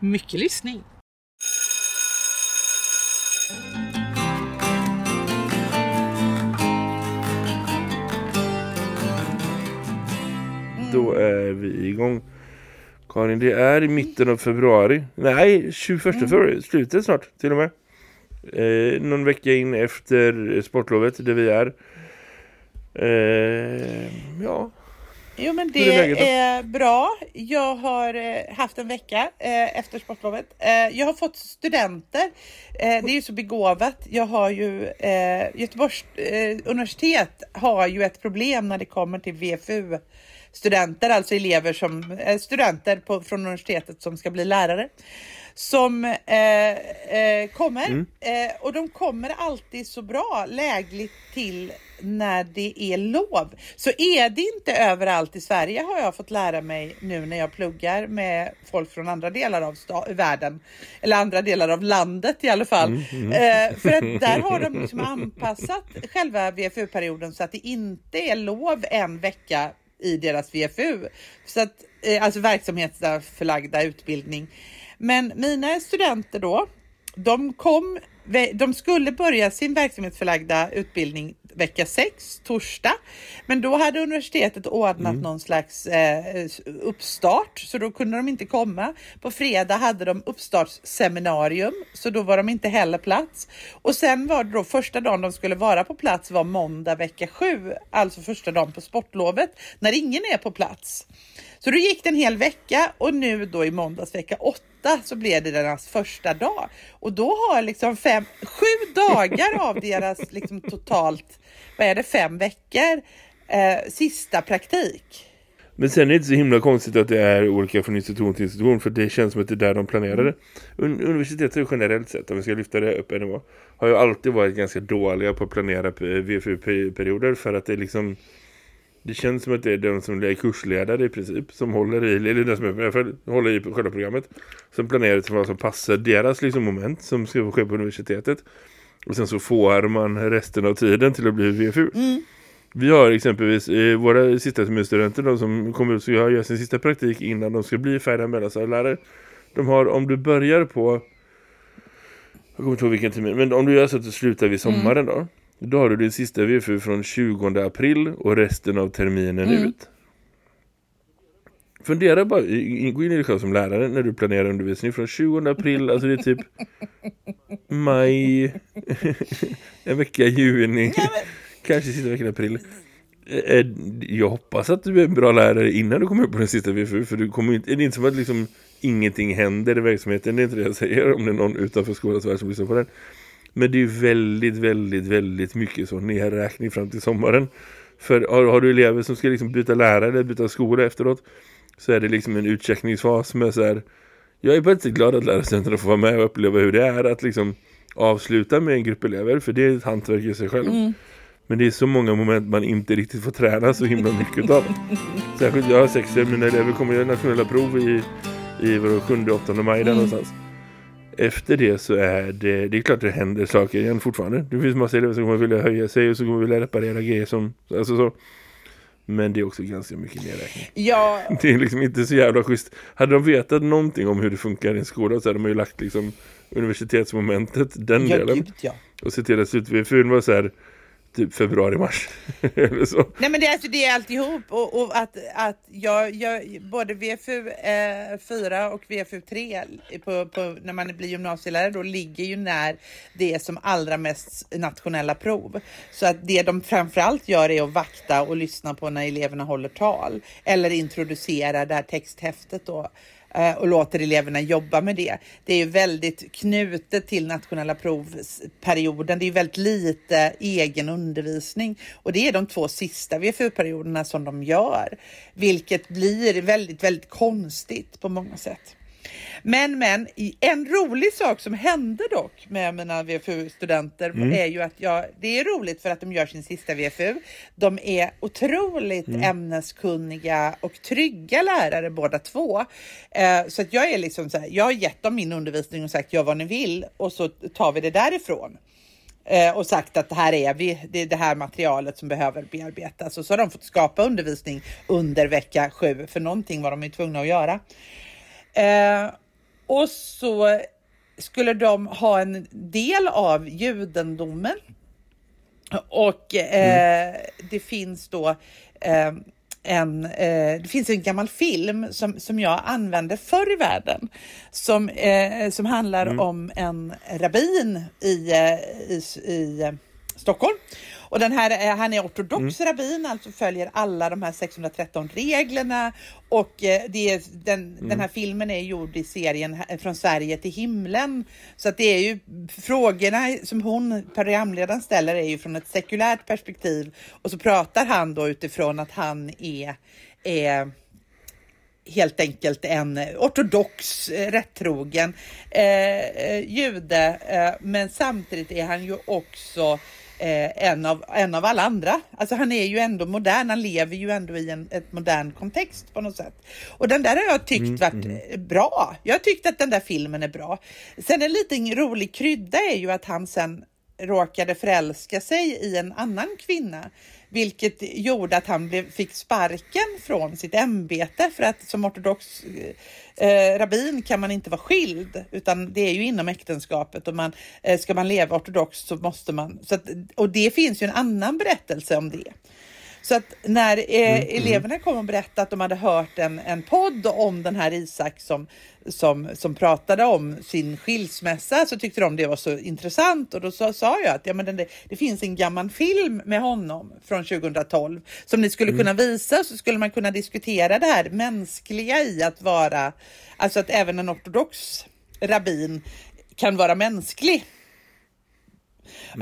Mycket lyssning. Då är vi igång. Karin, det är i mitten av februari. Nej, 21 februari. Slutet snart till och med. Eh, någon vecka in efter sportlovet där vi är. Eh, ja, Jo men är det då? är bra. Jag har eh, haft en vecka eh, efter sportlovet. Eh, jag har fått studenter. Det är ju så begåvat. Jag har ju Göteborgs universitet har ju ett problem när det kommer till VFU studenter, alltså elever som studenter på, från universitetet som ska bli lärare som eh, eh, kommer eh, och de kommer alltid så bra lägligt till när det är lov. Så är det inte överallt i Sverige har jag fått lära mig nu när jag pluggar med folk från andra delar av världen eller andra delar av landet i alla fall. Eh, för att där har de liksom anpassat själva VFU-perioden så att det inte är lov en vecka i deras VFU. Så att, eh, alltså verksamhetsförlagda utbildning. Men mina studenter då, de kom, de skulle börja sin verksamhetsförlagda utbildning vecka 6, torsdag. Men då hade universitetet ordnat någon slags eh, uppstart, så då kunde de inte komma. På fredag hade de uppstartsseminarium, så då var de inte heller plats. Och sen var det då första dagen de skulle vara på plats var måndag vecka 7, alltså första dagen på sportlovet, när ingen är på plats. Så då gick det en hel vecka och nu då i måndags vecka 8 så blev det deras första dag. Och då har liksom fem, sju dagar av deras liksom totalt, vad är det, fem veckor, eh, sista praktik. Men sen är det inte så himla konstigt att det är olika från institution till institution för det känns som att det är där de planerade. Un universitetet generellt sett, om vi ska lyfta det upp en nivå, har ju alltid varit ganska dåliga på att planera VFU-perioder för att det liksom det känns som att det är de som är kursledare i princip som håller i, eller den som är, i alla fall håller i själva programmet som planerar till vad som passar deras liksom, moment som ska ske på universitetet. Och sen så får man resten av tiden till att bli VFU. Vi har exempelvis eh, våra sista semesterstudenter, de som kommer ut och gör sin sista praktik innan de ska bli färdiga mellanstadielärare. De har, om du börjar på jag kommer inte ihåg vilken termin, men om du gör så att du slutar vid sommaren då, då har du din sista VFU från 20 april och resten av terminen ut. Fundera bara, gå in i dig själv som lärare när du planerar undervisning från 20 april, alltså det är typ maj, en vecka i juni, kanske sista veckan i april. Eh, eh, Jag hoppas att du är en bra lärare innan du kommer upp på den sista VFU, för du kommer inte, det är inte som att liksom ingenting händer i verksamheten, det är inte det jag säger om det är någon utanför skolans värld som lyssnar på den. Men det är ju väldigt, väldigt, väldigt mycket så nedräkning fram till sommaren. För har, har du elever som ska liksom byta lärare eller byta skola efteråt så är det liksom en utcheckningsfas med så här jag är väldigt glad att lärarstudenterna får vara med och uppleva hur det är att liksom avsluta med en grupp elever för det är ett hantverk i sig själv. Men det är så många moment man inte riktigt får träna så himla mycket av. Särskilt jag har sex mina elever kommer göra nationella prov i, i 7-8 maj där någonstans. Efter det så är det, det är klart det händer saker igen fortfarande. Det finns massa elever som kommer vilja höja sig och så kommer vilja reparera grejer som, alltså så. Men det är också ganska mycket nedräkning. Ja, Det är liksom inte så jävla schysst. Hade de vetat någonting om hur det funkar i en skola så hade de ju lagt liksom universitetsmomentet, den ja delen. gud ja. Och se till att slutvfun var så här typ februari-mars. Eller så. Nej men det, är alltså, det är alltihop och, och att, att jag, jag, både VFU eh, 4 och VFU 3 på, på, när man blir gymnasielärare då ligger ju när det är som allra mest nationella prov. Så att det de framförallt gör är att vakta och lyssna på när eleverna håller tal eller introducera det här texthäftet då Eh, och låter eleverna jobba med det. Det är ju väldigt knutet till nationella provperioden. Det är ju väldigt lite egen undervisning och det är de två sista VFU-perioderna som de gör, vilket blir väldigt, väldigt konstigt på många sätt. Men, men en rolig sak som hände dock med mina VFU-studenter är ju att jag, det är roligt för att de gör sin sista VFU. De är otroligt ämneskunniga och trygga lärare båda två. Eh, så att jag är liksom så här, jag har gett dem min undervisning och sagt gör vad ni vill och så tar vi det därifrån. Eh, och sagt att det här är vi, det är det här materialet som behöver bearbetas. Och så har de fått skapa undervisning under vecka sju, för någonting var de ju tvungna att göra. Eh, och så skulle de ha en del av judendomen. Och eh, det finns då eh, en, eh, det finns en gammal film som, som jag använde förr i världen som, eh, som handlar om en rabbin i, eh, i, i eh, Stockholm. Och den här, eh, han är ortodox rabbin, alltså följer alla de här 613 reglerna. Och eh, det är, den, den här filmen är gjord i serien Från Sverige till himlen. Så att det är ju frågorna som hon, programledaren, ställer är ju från ett sekulärt perspektiv. Och så pratar han då utifrån att han är, är helt enkelt en ortodox, eh, rättrogen eh, jude. Eh, men samtidigt är han ju också eh, en, av, en av alla andra. Alltså han är ju ändå modern, han lever ju ändå i en ett modern kontext på något sätt. Och den där har jag tyckt varit eh, bra. Jag har tyckt att den där filmen är bra. Sen en liten rolig krydda är ju att han sen råkade förälska sig i en annan kvinna. Vilket gjorde att han blev, fick sparken från sitt ämbete för att som ortodox eh, eh, rabbin kan man inte vara skild utan det är ju inom äktenskapet och man, eh, ska man leva ortodoxt så måste man. Så att, och det finns ju en annan berättelse om det. Så att när eh, eleverna kom och berättade att de hade hört en, en podd om den här Isak som, som, som pratade om sin skilsmässa så tyckte de det var så intressant. Och då sa, sa jag att ja, men den, det finns en gammal film med honom från 2012 som ni skulle kunna visa så skulle man kunna diskutera det här mänskliga i att vara, alltså att även en ortodox rabbin kan vara mänsklig.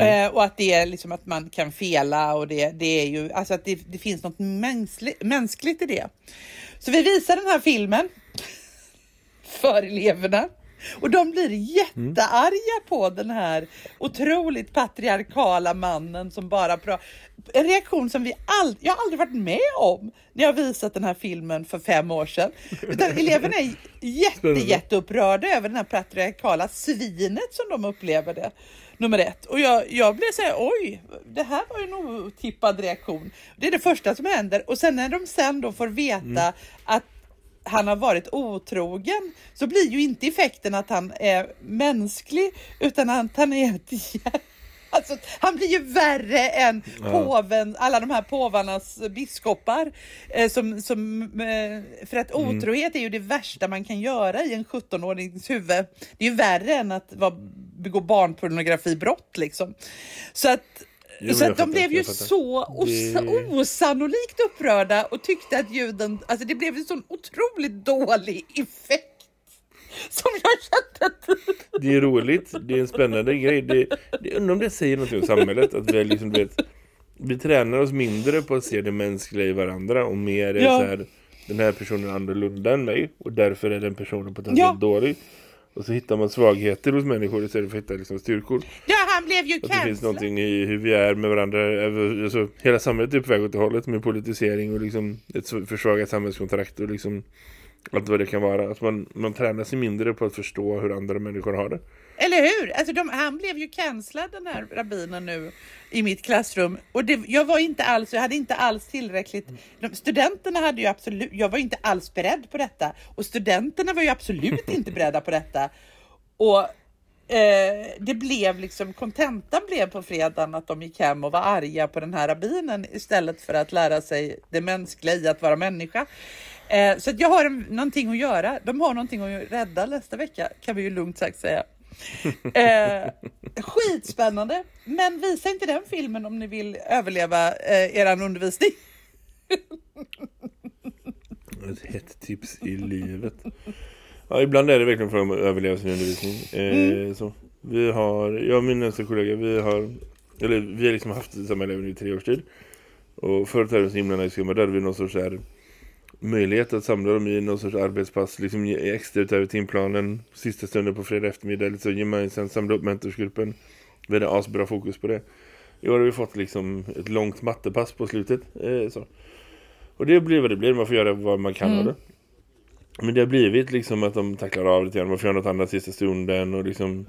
Eh, och att det är liksom att man kan fela och det, det är ju, alltså att det, det finns något mänskligt, mänskligt i det. Så vi visar den här filmen för eleverna. Och de blir jättearga på den här otroligt patriarkala mannen som bara pratar. En reaktion som vi ald- jag har aldrig varit med om när jag visat den här filmen för fem år sedan. Utan eleverna är jätte, jätteupprörda över det här patriarkala svinet som de upplever det. Nummer ett. Och jag, jag blev så här, oj, det här var ju en otippad reaktion. Det är det första som händer. Och sen när de sen då får veta att han har varit otrogen så blir ju inte effekten att han är mänsklig utan att han är ett Alltså, han blir ju värre än påven, alla de här påvarnas biskopar. Eh, som, som, eh, för att otrohet är ju det värsta man kan göra i en 17-årings huvud. Det är ju värre än att vara, begå barnpornografibrott liksom. Så att, Jo, så att de blev ju så os Det- osannolikt upprörda och tyckte att ljuden, alltså det blev en sån otroligt dålig effekt. Som jag kände. Det är roligt, det är en spännande grej. Det, det, undrar om det säger något om samhället. Att vi, liksom, vet, vi tränar oss mindre på att se det mänskliga i varandra och mer är Ja. så här, den här personen är annorlunda än mig och därför är den personen potentiellt Ja. dålig. Och så hittar man svagheter hos människor istället för att hitta liksom, styrkor. Ja, han blev ju Att det finns någonting i hur vi är med varandra. Alltså, hela samhället är på väg åt det hållet med politisering och liksom ett försvagat samhällskontrakt och liksom allt vad det kan vara. Att man, man tränar sig mindre på att förstå hur andra människor har det. Eller hur? Alltså de, han blev ju cancellad den här rabbinen nu i mitt klassrum. Och det, jag var inte alls, jag hade inte alls tillräckligt. De, studenterna hade ju absolut, jag var inte alls beredd på detta. Och studenterna var ju absolut inte beredda på detta. Och eh, det blev liksom, kontentan blev på fredagen att de gick hem och var arga på den här rabbinen istället för att lära sig det mänskliga i att vara människa. Eh, så jag har en, någonting att göra. De har någonting att rädda nästa vecka kan vi ju lugnt sagt säga. Eh, skitspännande. Men visa inte den filmen om ni vill överleva eh, eran undervisning. Ett hett tips i livet. Ja, ibland är det verkligen för att överleva sin undervisning. Eh, så. Vi har, jag och min nästa kollega, vi har, eller vi har liksom haft samma elever i tre års tid. Och förut hade vi så himla nice schema, där hade vi någon sorts så här möjlighet att samla dem i någon sorts arbetspass liksom ge extra utöver timplanen sista stunden på fredag eftermiddag lite så gemensamt samla upp mentorsgruppen vi hade asbra fokus på det i år har vi fått liksom ett långt mattepass på slutet eh, så. och det blir vad det blir man får göra vad man kan Mm. av det men det har blivit liksom att de tacklar av lite grann man får göra något annat sista stunden och liksom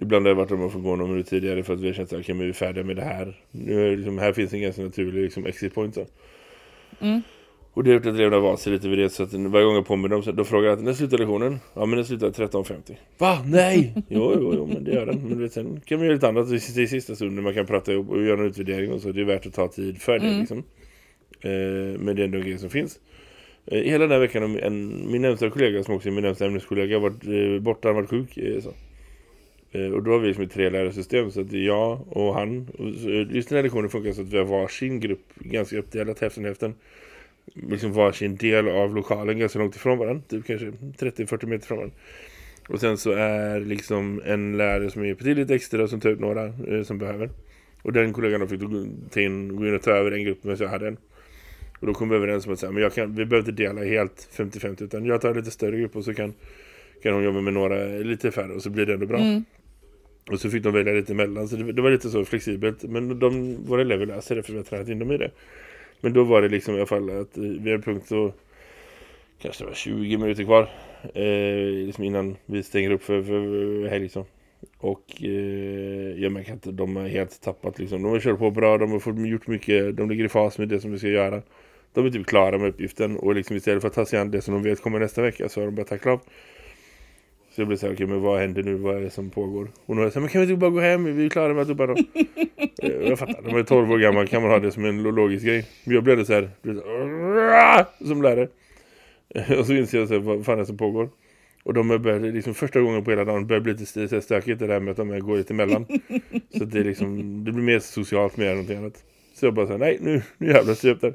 Ibland har det varit att man får gå någon minut tidigare för att vi har känt att okej, men vi är färdiga med det här. Nu är det liksom, här finns en ganska naturlig liksom, exit point. Så. Mm. Och det har gjort att eleverna vant sig lite vid det. Så att varje gång jag på med dem så då frågar jag att när slutar lektionen? Ja men den slutar 13.50. Va? Nej! jo, jo, jo, men det gör den. Men vet, sen kan man göra lite annat i i sista stunden. Man kan prata ihop och göra en utvärdering och så. Det är värt att ta tid för det Mm. liksom. Eh, men det är ändå en grej som finns. Eh, hela den här veckan har en, min närmsta kollega som också är min närmsta ämneskollega varit eh, borta, han varit sjuk. Eh, så. Eh, och då har vi liksom ett tre lärarsystem så att jag och han. Och just den här lektionen funkar så att vi har varsin grupp ganska uppdelat hälften hälften. Liksom varsin del av lokalen ganska långt ifrån varandra. Typ kanske 30-40 meter från varandra. Och sen så är liksom en lärare som är på till lite extra som tar ut några eh, som behöver. Och den kollegan fick ta in, gå in och ta över en grupp så jag hade en. Och då kom vi överens om att säga, men jag kan, vi behöver inte dela helt 50-50 utan jag tar en lite större grupp och så kan, kan hon jobba med några lite färre och så blir det ändå bra. Mm. Och så fick de välja lite emellan. Så det, det var lite så flexibelt. Men de, våra elever läser det för vi har tränat in dem i det. Men då var det liksom i alla fall att eh, vid en punkt så kanske det var 20 minuter kvar. Eh, liksom innan vi stänger upp för, för helg liksom. Och eh, jag märker att de har helt tappat liksom. De har kört på bra, de har fått gjort mycket, de ligger i fas med det som vi ska göra. De är typ klara med uppgiften och liksom istället för att ta sig an det som de vet kommer nästa vecka så har de börjat tackla av. Så jag blev så här, okej men vad händer nu? Vad är det som pågår? Och så här, men kan vi inte bara gå hem? Vi är klara med att bara. Eh, jag fattar, de är 12 år gammal kan man ha det som en lo- logisk grej. Men jag blev det så här, som lärare. Eh, Och så inser jag så här, vad fan är det som pågår? Och de börjat, liksom första gången på hela dagen börjar bli lite stökigt det där med att de går lite emellan. så det är liksom, det blir mer socialt mer än någonting annat. Så jag bara så här, nej nu, nu jävlar styr jag upp där.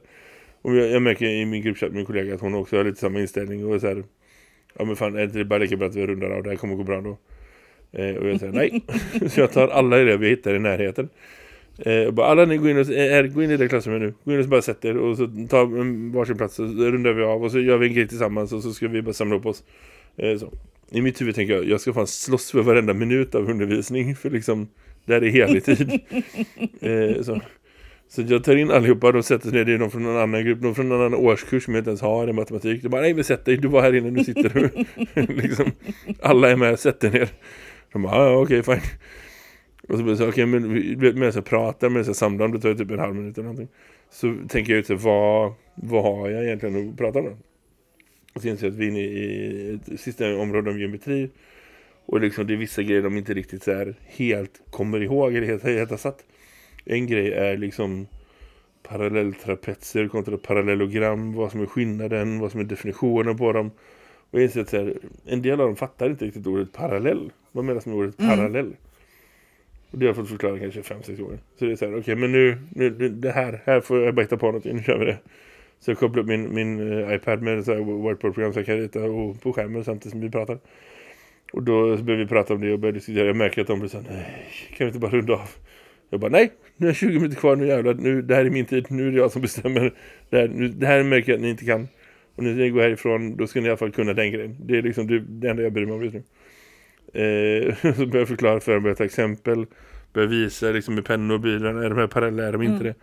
Och jag, jag märker i min gruppchatt med min kollega att hon också har lite samma inställning och så här, ja men fan är det bara lika bra att vi rundar av, det här kommer gå bra då. Eh, och jag säger nej. så jag tar alla elever jag hittar i närheten. Eh, bara, alla ni går in, och, eh, gå in i det klassrummet nu. Gå in och bara sätt er och så tar en varsin plats och så rundar vi av och så gör vi en grej tillsammans och så ska vi bara samla upp oss. Eh, så. I mitt huvud tänker jag, jag ska fan slåss för varenda minut av undervisning för liksom, det här är helig tid. eh, så. Så jag tar in allihopa, de sätter sig ner, det är någon från någon annan grupp, någon från någon annan årskurs som jag inte ens har i matematik. De bara, nej men sätt dig, du var här inne, nu sitter du. liksom, alla är med, sätt dig ner. De bara, ah, okej, fine. Och så blir det så, okej, men vi- medan jag pratar, medan jag samlar, det tar ju typ en halv minut eller någonting. Så tänker jag ut, så, vad, vad har jag egentligen att prata om? Och så inser jag att vi är inne i ett sista område om geometri. Och liksom det är vissa grejer de inte riktigt så här helt kommer ihåg eller helt, helt har satt. En grej är liksom parallelltrapetser kontra parallellogram, vad som är skillnaden, vad som är definitionen på dem. Och jag inser att här, en del av dem fattar inte riktigt ordet parallell. Vad menas med ordet Mm. parallell? Och det har jag fått förklara kanske fem sex gånger. Så det är så här, okej men nu, nu, det här, här får jag bara hitta på något, nu kör vi det. Så jag kopplar upp min, min eh, iPad med så här whiteboard-program så jag kan rita och på skärmen samtidigt som vi pratar. Och då börjar vi prata om det och börjar diskutera. Jag märker att de blir så här, nej, kan vi inte bara runda av? Jag bara, nej, nu är 20 minuter kvar, nu jävlar, nu, det här är min tid, nu är det jag som bestämmer. Det här, nu, det här märker jag att ni inte kan. Och när ni går härifrån, då ska ni i alla fall kunna den grejen. Det är liksom det, det enda jag bryr mig om just nu. Eh, så börjar jag förklara för dem, börjar ta exempel, börjar visa liksom med pennor och bilar, är de här parallella, är de inte det?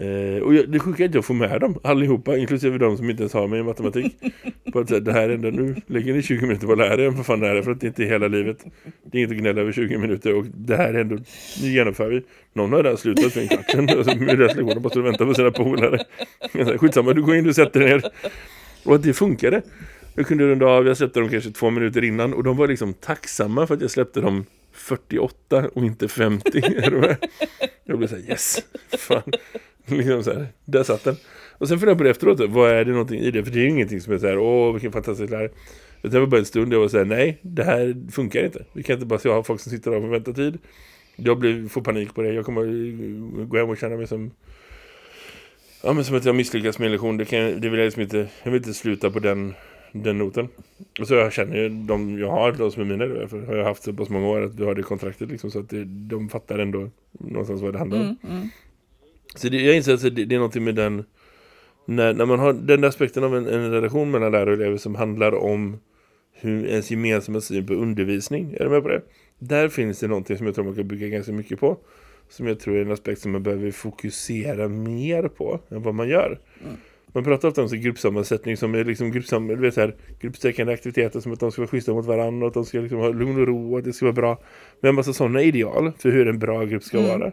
Eh, och jag, det sjuka är att jag får med dem allihopa, inklusive de som inte ens har mig i matematik. på att säga, det här är ändå nu, lägger ni 20 minuter på att lära er, vad fan är det? För att det inte är hela livet. Det är inget att gnälla över 20 minuter och det här är ändå, nu genomför vi. Någon har redan slutat för en kvart alltså, med deras lektioner, bara står och väntar på sina polare. Skitsamma, du går in och sätter dig ner. Och att det funkade. Jag kunde runda av, jag släppte dem kanske två minuter innan och de var liksom tacksamma för att jag släppte dem 48 och inte 50. Jag blev så här, yes, fan. Liksom så här, där satt den. Och sen funderade jag på det efteråt, vad är det någonting i det? För det är ju ingenting som är så här, åh vilken fantastisk lärare. Utan det var bara en stund jag var så här, nej, det här funkar inte. Vi kan inte bara se ha folk som sitter där och väntar tid. Jag blir, får panik på det. Jag kommer gå hem och känna mig som Ja men som att jag misslyckas med en lektion det, kan, det vill jag liksom inte Jag vill inte sluta på den, den noten Och så jag känner ju de jag har De som är mina elever för har jag haft så pass många år Att vi har det kontraktet liksom Så att det, de fattar ändå Någonstans vad det handlar om Mm, mm. Så det, jag inser att det, det är någonting med den när, när man har den aspekten av en, en relation mellan lärare och elever som handlar om hur ens gemensamma syn på undervisning, är du med på det? Där finns det någonting som jag tror man kan bygga ganska mycket på. Som jag tror är en aspekt som man behöver fokusera mer på än vad man gör. Man pratar ofta om så gruppsammansättning som är liksom gruppsam, du vet så här, gruppsträckande aktiviteter som att de ska vara schyssta mot varandra och att de ska liksom ha lugn och ro och att det ska vara bra. Men en massa sådana ideal för hur en bra grupp ska vara.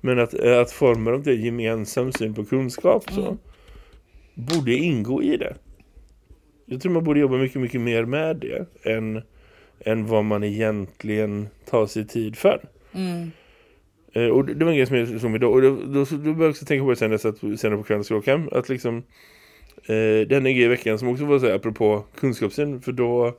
Men att, eh, att forma dem till gemensam syn på kunskap så borde ingå i det. Jag tror man borde jobba mycket, mycket mer med det än, än vad man egentligen tar sig tid för. Eh, Eh, och det, var en grej som jag såg mig då. Och då, då, då började jag också tänka på det sen, att, senare på kvällen ska åka hem. Att liksom, eh, den är grej i veckan som också var så här, apropå kunskapssyn. För då,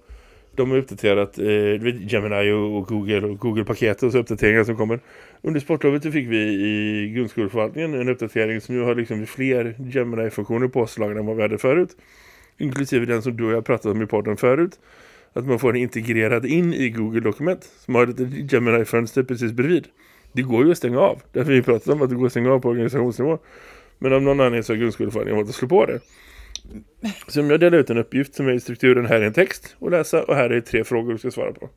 de har uppdaterat eh, du vet, Gemini och, och Google och Google-paket och så uppdateringar som kommer. Under sportlovet så fick vi i grundskoleförvaltningen en uppdatering som nu har liksom fler Gemini-funktioner påslagna än vad vi hade förut. Inklusive den som du och jag pratade om i podden förut. Att man får den integrerad in i Google-dokument. Som har ett Gemini-fönster precis bredvid. Det går ju att stänga av. Därför vi pratat om att det går att stänga av på organisationsnivå. Men av någon anledning så har grundskoleförvaltningen valt att slå på det. Så om jag delar ut en uppgift som är i strukturen här är en text att läsa och här är tre frågor du ska svara på.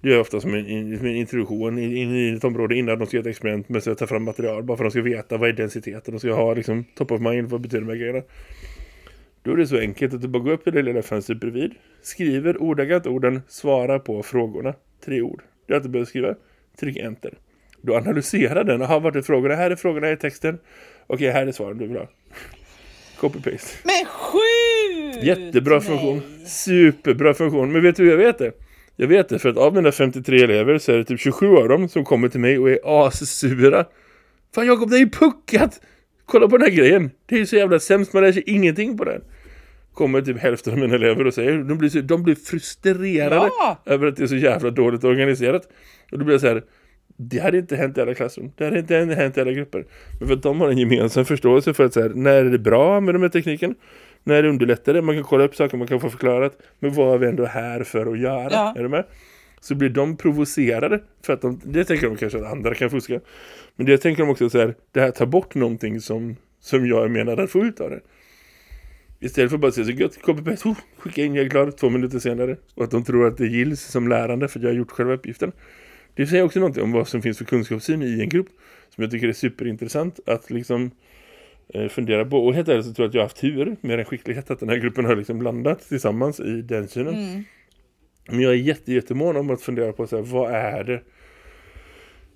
Det gör jag ofta som en, en introduktion in, in i ett område innan de ska göra ett experiment med att ta fram material. Bara för att de ska veta vad är densiteten. De ska ha liksom top of mind vad betyder de här grejerna. Då är det så enkelt att du bara går upp till det lilla fönstret bredvid. Skriver ordagrant orden, svara på frågorna. Tre ord. Det är att du behöver skriva. Tryck enter. Du analyserar den. Aha, vart är frågorna? Här är frågorna, är texten. Okej, här är svaren du vill ha. Copy-paste. Men sjukt! Jättebra funktion. Superbra funktion. Men vet du hur jag vet det? Jag vet det för att av mina 53 elever så är det typ 27 av dem som kommer till mig och är assura. Fan Jakob, det är ju puckat! Kolla på den här grejen. Det är ju så jävla sämst, man lär sig ingenting på den. Kommer typ hälften av mina elever och säger de blir, så, de blir frustrerade Ja. över att det är så jävla dåligt organiserat. Och då blir jag så här, det hade inte hänt i alla klassrum. Det hade inte hänt i alla grupper. Men för att de har en gemensam förståelse för att så här, när är det bra med den här tekniken? När det underlättar det? Man kan kolla upp saker, man kan få förklarat. Men vad är vi ändå här för att göra? Ja. Är du med? Så blir de provocerade. För att de, det tänker de kanske att andra kan fuska. Men det tänker de också så här, det här tar bort någonting som, som jag menar att få ut av det. Istället för att bara säga så gött, copy-paste, oh, skicka in, jag är klar två minuter senare. Och att de tror att det gills som lärande för att jag har gjort själva uppgiften. Det säger också någonting om vad som finns för kunskapssyn i en grupp. Som jag tycker är superintressant att liksom eh, fundera på. Och helt ärligt så tror jag att jag har haft tur med den skicklighet att den här gruppen har liksom landat tillsammans i den synen. Men jag är jätte, jättemån om att fundera på så här, vad är det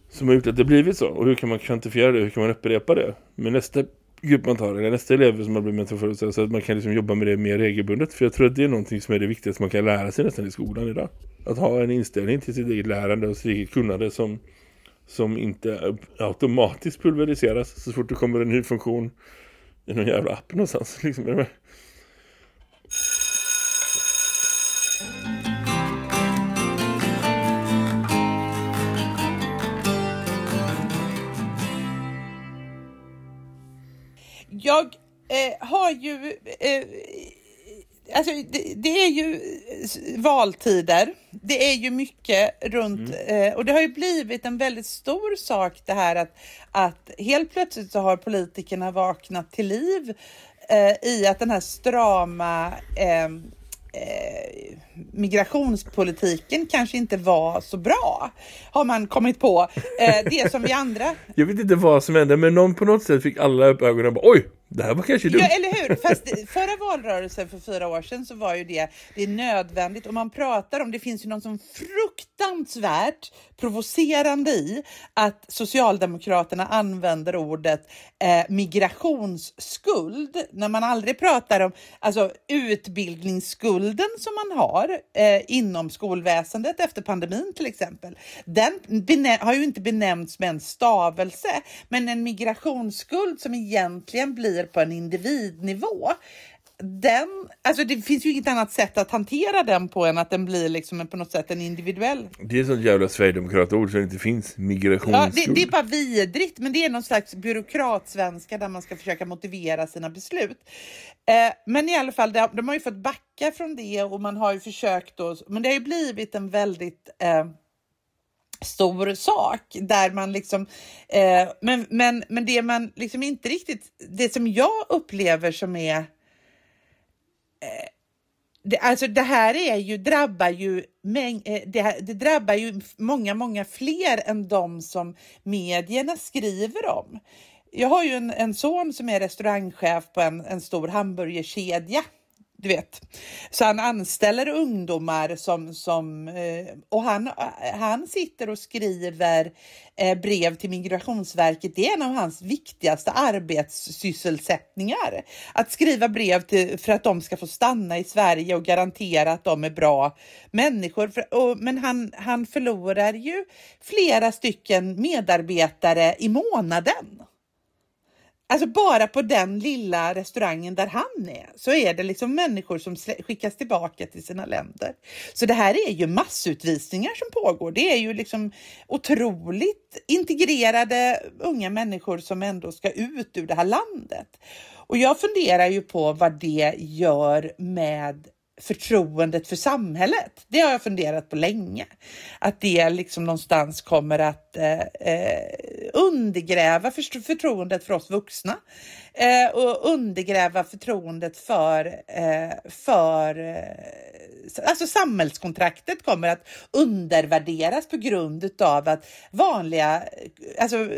som har gjort att det blivit så? Och hur kan man kvantifiera det? Hur kan man upprepa det? Men nästa grupp man tar, eller nästa elev som man blir mentor för, så så att man kan liksom jobba med det mer regelbundet. För jag tror att det är någonting som är det viktigaste man kan lära sig nästan i skolan idag. Att ha en inställning till sitt eget lärande och sitt eget kunnande som, som inte automatiskt pulveriseras så fort det kommer en ny funktion i någon jävla app någonstans. Liksom, Jag eh, har ju... Eh, alltså, det, det är ju valtider. Det är ju mycket runt... Eh, och det har ju blivit en väldigt stor sak det här att, att helt plötsligt så har politikerna vaknat till liv eh, i att den här strama eh, eh, migrationspolitiken kanske inte var så bra. Har man kommit på. Eh, det som vi andra Jag vet inte vad som hände men någon på något sätt fick alla upp ögonen och bara oj, det här var kanske dumt. Ja, eller hur? Fast förra valrörelsen för fyra år sedan så var ju det, det är nödvändigt och man pratar om, det finns ju någon som fruktansvärt provocerande i att Socialdemokraterna använder ordet eh, migrationsskuld när man aldrig pratar om alltså, utbildningsskulden som man har eh, inom skolväsendet efter pandemin till exempel. Den har ju inte benämnts med en stavelse, men en migrationsskuld som egentligen blir på en individnivå. Den, alltså det finns ju inget annat sätt att hantera den på än att den blir liksom en- på något sätt en individuell Det är sånt jävla Sverigedemokratord så det inte finns migrationsskuld. Ja, det, det är bara vidrigt, men det är någon slags byråkratsvenska där man ska försöka motivera sina beslut. Eh, men i alla fall, de, de har ju fått backa från det och man har ju försökt då, men det har ju blivit en väldigt eh, stor sak där man liksom eh, men, men, men det man liksom inte riktigt det som jag upplever som är Eh, det, alltså det här är ju, drabbar ju mäng, eh, det, det, drabbar ju många, många fler än de som medierna skriver om. Jag har ju en, en son som är restaurangchef på en, en stor hamburgerkedja du vet. Så han anställer ungdomar som, som eh, och han, han sitter och skriver eh, brev till Migrationsverket. Det är en av hans viktigaste arbetssysselsättningar. Att skriva brev till, för att de ska få stanna i Sverige och garantera att de är bra människor. men han, han förlorar ju flera stycken medarbetare i månaden. Alltså bara på den lilla restaurangen där han är så är det liksom människor som skickas tillbaka till sina länder. Så det här är ju massutvisningar som pågår. Det är ju liksom otroligt integrerade unga människor som ändå ska ut ur det här landet. Och jag funderar ju på vad det gör med förtroendet för samhället. Det har jag funderat på länge. Att det liksom någonstans kommer att eh, eh undergräva förtroendet för oss vuxna eh, och undergräva förtroendet för, eh, för eh, alltså samhällskontraktet kommer att undervärderas på grund av att vanliga, alltså,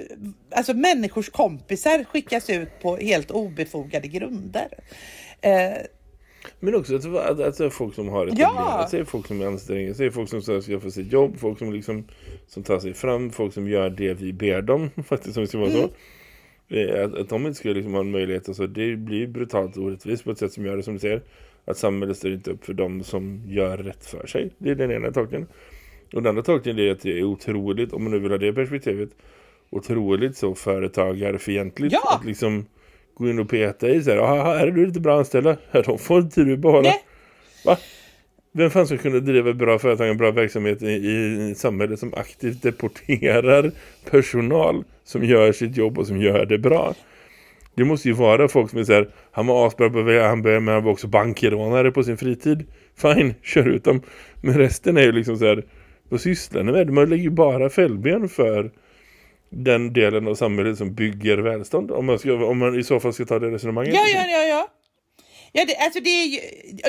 alltså människors kompisar skickas ut på helt obefogade grunder. Eh, Eh, men också att, att, att, att folk som har ett ja. problem, att se folk som är ansträngda, se folk som ska få sitt jobb, folk som liksom som tar sig fram, folk som gör det vi ber dem, faktiskt som det ska vara mm. så. Att, att de inte ska liksom ha en möjlighet, alltså, det blir brutalt orättvist på ett sätt som gör det som du säger. Att samhället står inte upp för dem som gör rätt för sig. Det är den ena tolkningen. Och den andra tolkningen är att det är otroligt, om man nu vill ha det perspektivet, otroligt så företagarfientligt. Ja! Att liksom gå in och peta i så här, här är du lite bra anställda. Här, de får inte du behålla. Nej. Va? Vem fan ska kunna driva bra företag och bra verksamhet i, i ett samhälle som aktivt deporterar personal som gör sitt jobb och som gör det bra? Det måste ju vara folk som är så här, han var asbra på han började men han var också bankrånare på sin fritid. Fine, kör ut dem. Men resten är ju liksom så här, vad sysslar ni med? Man lägger ju bara fällben för den delen av samhället som bygger välstånd. Om man, ska, om man i så fall ska ta det resonemanget. Ja, ja, ja, ja. Ja, det, alltså det är,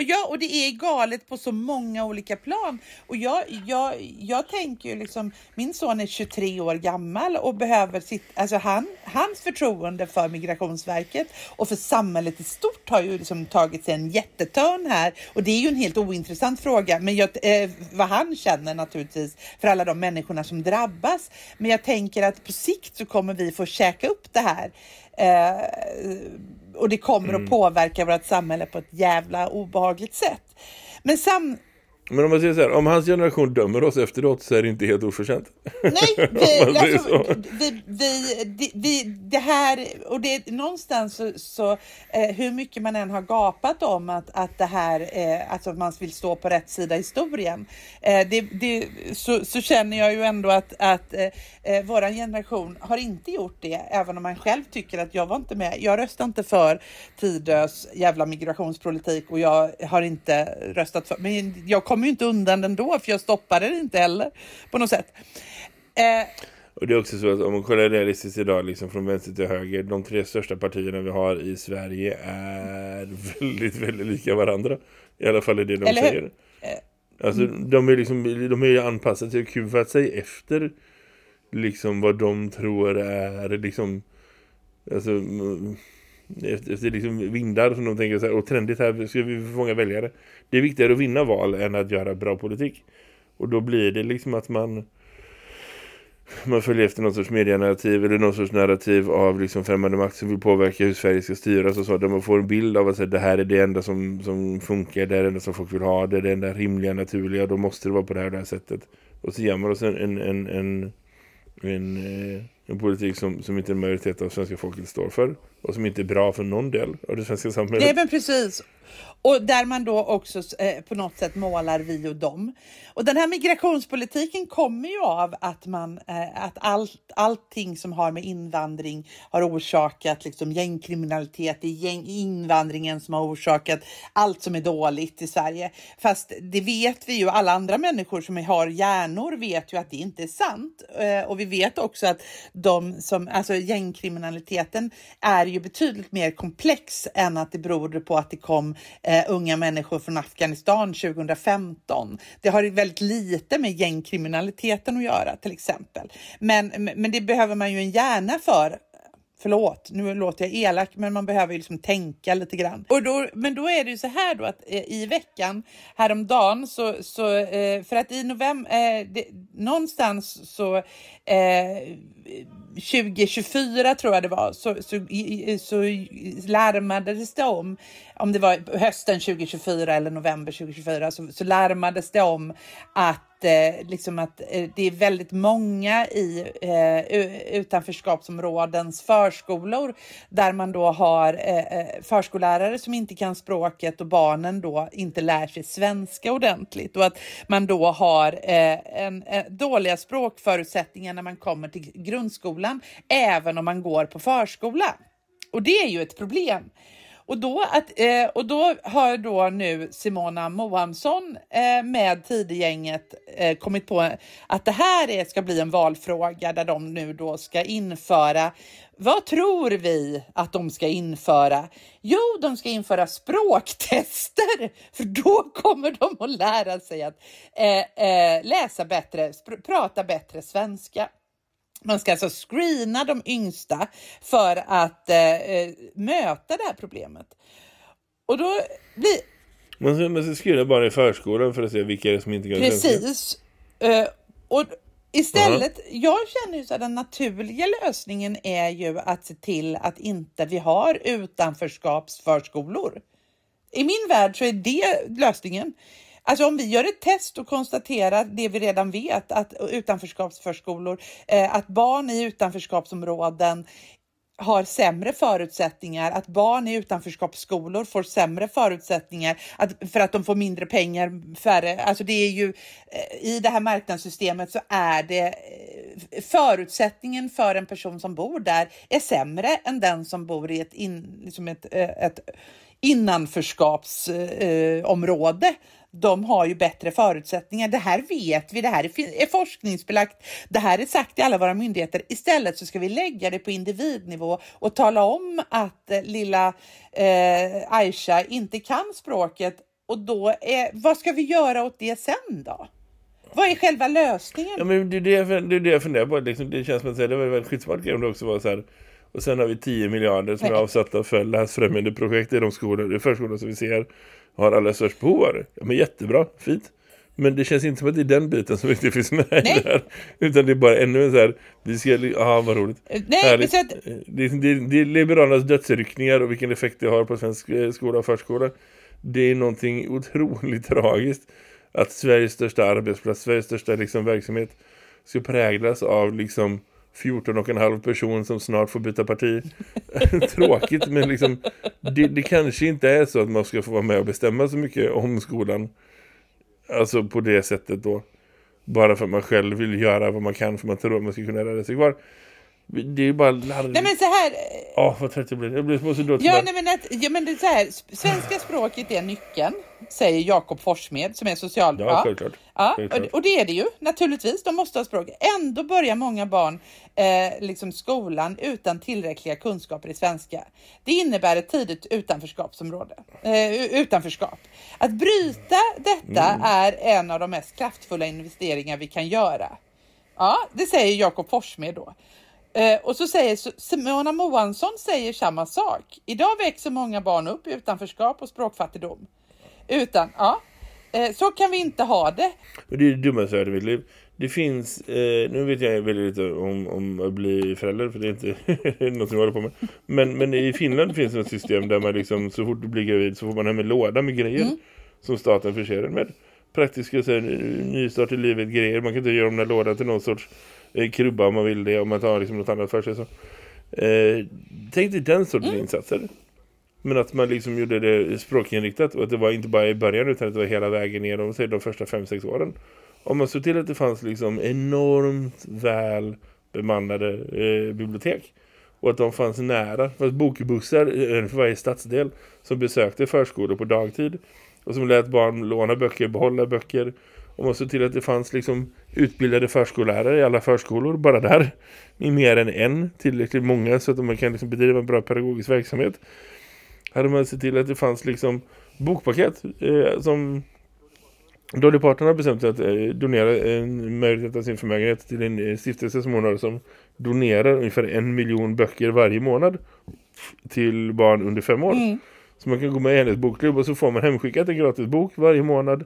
ja, och det är galet på så många olika plan. Och jag, jag, jag tänker ju liksom, min son är 23 år gammal och behöver sitt, alltså han, hans förtroende för Migrationsverket och för samhället i stort har ju liksom tagit sig en jättetörn här. Och det är ju en helt ointressant fråga, men jag, eh, vad han känner naturligtvis för alla de människorna som drabbas. Men jag tänker att på sikt så kommer vi få käka upp det här. Eh, och det kommer mm. att påverka vårt samhälle på ett jävla obehagligt sätt. Men sam men om man säger så här, om hans generation dömer oss efteråt så är det inte helt oförtjänt. Nej, vi, alltså, vi, vi, vi, det här, och det någonstans så, så eh, hur mycket man än har gapat om att, att det här, eh, alltså att man vill stå på rätt sida i historien, eh, det, det, så, så känner jag ju ändå att, att eh, eh, våran generation har inte gjort det, även om man själv tycker att jag var inte med. Jag röstade inte för Tidös jävla migrationspolitik och jag har inte röstat för, men jag kommer ju inte undan ändå för jag stoppade det inte heller på något sätt. Eh, och det är också så att om man kollar realistiskt idag liksom från vänster till höger, de tre största partierna vi har i Sverige är väldigt, väldigt lika varandra. I alla fall är det de Eller säger. Eh, alltså de är liksom de är anpassade till att kuvat sig efter liksom vad de tror är liksom alltså efter liksom vindar som de tänker så här, och trendigt här ska vi fånga väljare. Det är viktigare att vinna val än att göra bra politik. Och då blir det liksom att man man följer efter någon sorts medienarrativ eller någon sorts narrativ av liksom främmande makt som vill påverka hur Sverige ska styras och så. Där man får en bild av att säga, det här är det enda som, som funkar, det är det enda som folk vill ha, det är det enda rimliga, naturliga, då måste det vara på det här, det här sättet. Och så gör man oss en, en, en, en, en, eh, en politik som, som inte en majoritet av svenska folket står för. och som inte är bra för någon del av det svenska samhället. Nej men precis. Och där man då också eh, på något sätt målar vi och dem. Och den här migrationspolitiken kommer ju av att, man, eh, att allt, allting som har med invandring har orsakat liksom, gängkriminalitet. Det är gäng, invandringen som har orsakat allt som är dåligt i Sverige. Fast det vet vi ju, alla andra människor som har hjärnor vet ju att det inte är sant. Eh, och vi vet också att de som, alltså gängkriminaliteten är ju betydligt mer komplex än att det beror på att det kom eh, unga människor från Afghanistan 2015. Det har väldigt lite med gängkriminaliteten att göra till exempel. Men, men det behöver man ju en hjärna för Förlåt, nu låter jag elak, men man behöver ju liksom tänka lite grann. Och då, men då är det ju så här då att eh, i veckan häromdagen så, så eh, för att i november, eh, det, någonstans så eh, 2024 tror jag det var, så, så, så larmades det om, om det var hösten 2024 eller november 2024, så, så larmades det om att, eh, liksom att eh, det är väldigt många i eh, utanförskapsområdens förskolor där man då har eh, eh, förskollärare som inte kan språket och barnen då inte lär sig svenska ordentligt och att man då har eh, en, eh, dåliga språkförutsättningar när man kommer till grundskolan, även om man går på förskola. Och det är ju ett problem. Och då, att, eh, och då har då nu Simona Mohamsson eh, med Tidegänget eh, kommit på att det här är, ska bli en valfråga där de nu då ska införa vad tror vi att de ska införa? Jo, de ska införa språktester, för då kommer de att lära sig att eh, eh, läsa bättre, prata bättre svenska. Man ska alltså screena de yngsta för att eh, eh, möta det här problemet. Och då blir... Man ska, man ska screena bara i förskolan för att se vilka är det som inte kan Precis. Uh, och istället, uh -huh. jag känner ju så att den naturliga lösningen är ju att se till att inte vi har utanförskapsförskolor. I min värld så är det lösningen. Alltså om vi gör ett test och konstaterar det vi redan vet, att utanförskapsförskolor, eh, att barn i utanförskapsområden har sämre förutsättningar, att barn i utanförskapsskolor får sämre förutsättningar att, för att de får mindre pengar, färre. Alltså det är ju eh, i det här marknadssystemet så är det eh, förutsättningen för en person som bor där är sämre än den som bor i ett, in, liksom ett, eh, ett innanförskapsområde. Eh, de har ju bättre förutsättningar. Det här vet vi, det här är forskningsbelagt, det här är sagt i alla våra myndigheter. Istället så ska vi lägga det på individnivå och tala om att eh, lilla eh, Aisha inte kan språket och då är, vad ska vi göra åt det sen då? Vad är själva lösningen? Ja, men det är det jag, det är det jag funderar på. Liksom, det känns som att det var väldigt skitsmart om det också var så här och sen har vi 10 miljarder som är avsatta för läsfrämjande projekt i de skolor, i förskolor som vi ser har alla störst behov av det. Ja, men jättebra, fint. Men det känns inte som att det är den biten som inte finns med Nej. där. Utan det är bara ännu en så här, vi ska, ja vad roligt. Eh, nej, men så att... det, det, det är liberalernas dödsryckningar och vilken effekt det har på svensk eh, skola och förskola. Det är någonting otroligt tragiskt att Sveriges största arbetsplats, Sveriges största liksom, verksamhet ska präglas av liksom 14 och en halv person som snart får byta parti. Tråkigt, men liksom, det, det, kanske inte är så att man ska få vara med och bestämma så mycket om skolan. Alltså på det sättet då. Bara för att man själv vill göra vad man kan för man tror att man ska kunna rädda sig kvar. Det är ju bara. Nej men så här... Ja, oh, vad trött jag blir. Jag blir så dåligt. Ja, nej, men, att, ja, men det är så här. Svenska språket är nyckeln, säger Jakob Forsmed som är social... Ja, självklart. Ja, självklart. Och, och, det är det ju, naturligtvis. De måste ha språk. Ändå börjar många barn eh, liksom skolan utan tillräckliga kunskaper i svenska. Det innebär ett tidigt utanförskapsområde. Eh, utanförskap. Att bryta detta mm. är en av de mest kraftfulla investeringar vi kan göra. Ja, det säger Jakob Forssmed då. Eh, och så säger Simona Moansson säger samma sak. Idag växer många barn upp i utanförskap och språkfattigdom. Utan, ja, eh, så kan vi inte ha det. det är det dummaste jag mitt liv. Det finns, eh, nu vet jag väldigt lite om, om att bli förälder för det är inte något jag håller på med. Men, men i Finland finns det ett system där man liksom, så fort du blir gravid så får man hem en låda med grejer mm. som staten förser med. Praktiska så här, nystart i livet grejer. Man kan inte göra de där lådan till någon sorts krubba om man vill det om man tar liksom något annat för sig. Så. Eh, tänk dig den sortens insatser. Men att man liksom gjorde det språkinriktat och att det var inte bara i början utan att det var hela vägen de, säg, de första fem sex åren. Om man såg till att det fanns liksom enormt väl bemannade eh, bibliotek och att de fanns nära. Det fanns bokbussar eh, för varje stadsdel som besökte förskolor på dagtid och som lät barn låna böcker, behålla böcker. Och man såg till att det fanns liksom utbildade förskollärare i alla förskolor bara där. I mer än en, tillräckligt många så att man kan liksom bedriva en bra pedagogisk verksamhet. Hade man sett till att det fanns liksom bokpaket eh, som Dolly Parton har bestämt sig att eh, donera en möjlighet av sin förmögenhet till en eh, stiftelse som hon har som donerar ungefär en miljon böcker varje månad till barn under fem år. Mm. Så man kan gå med i hennes bokklubb och så får man hemskickat en gratis bok varje månad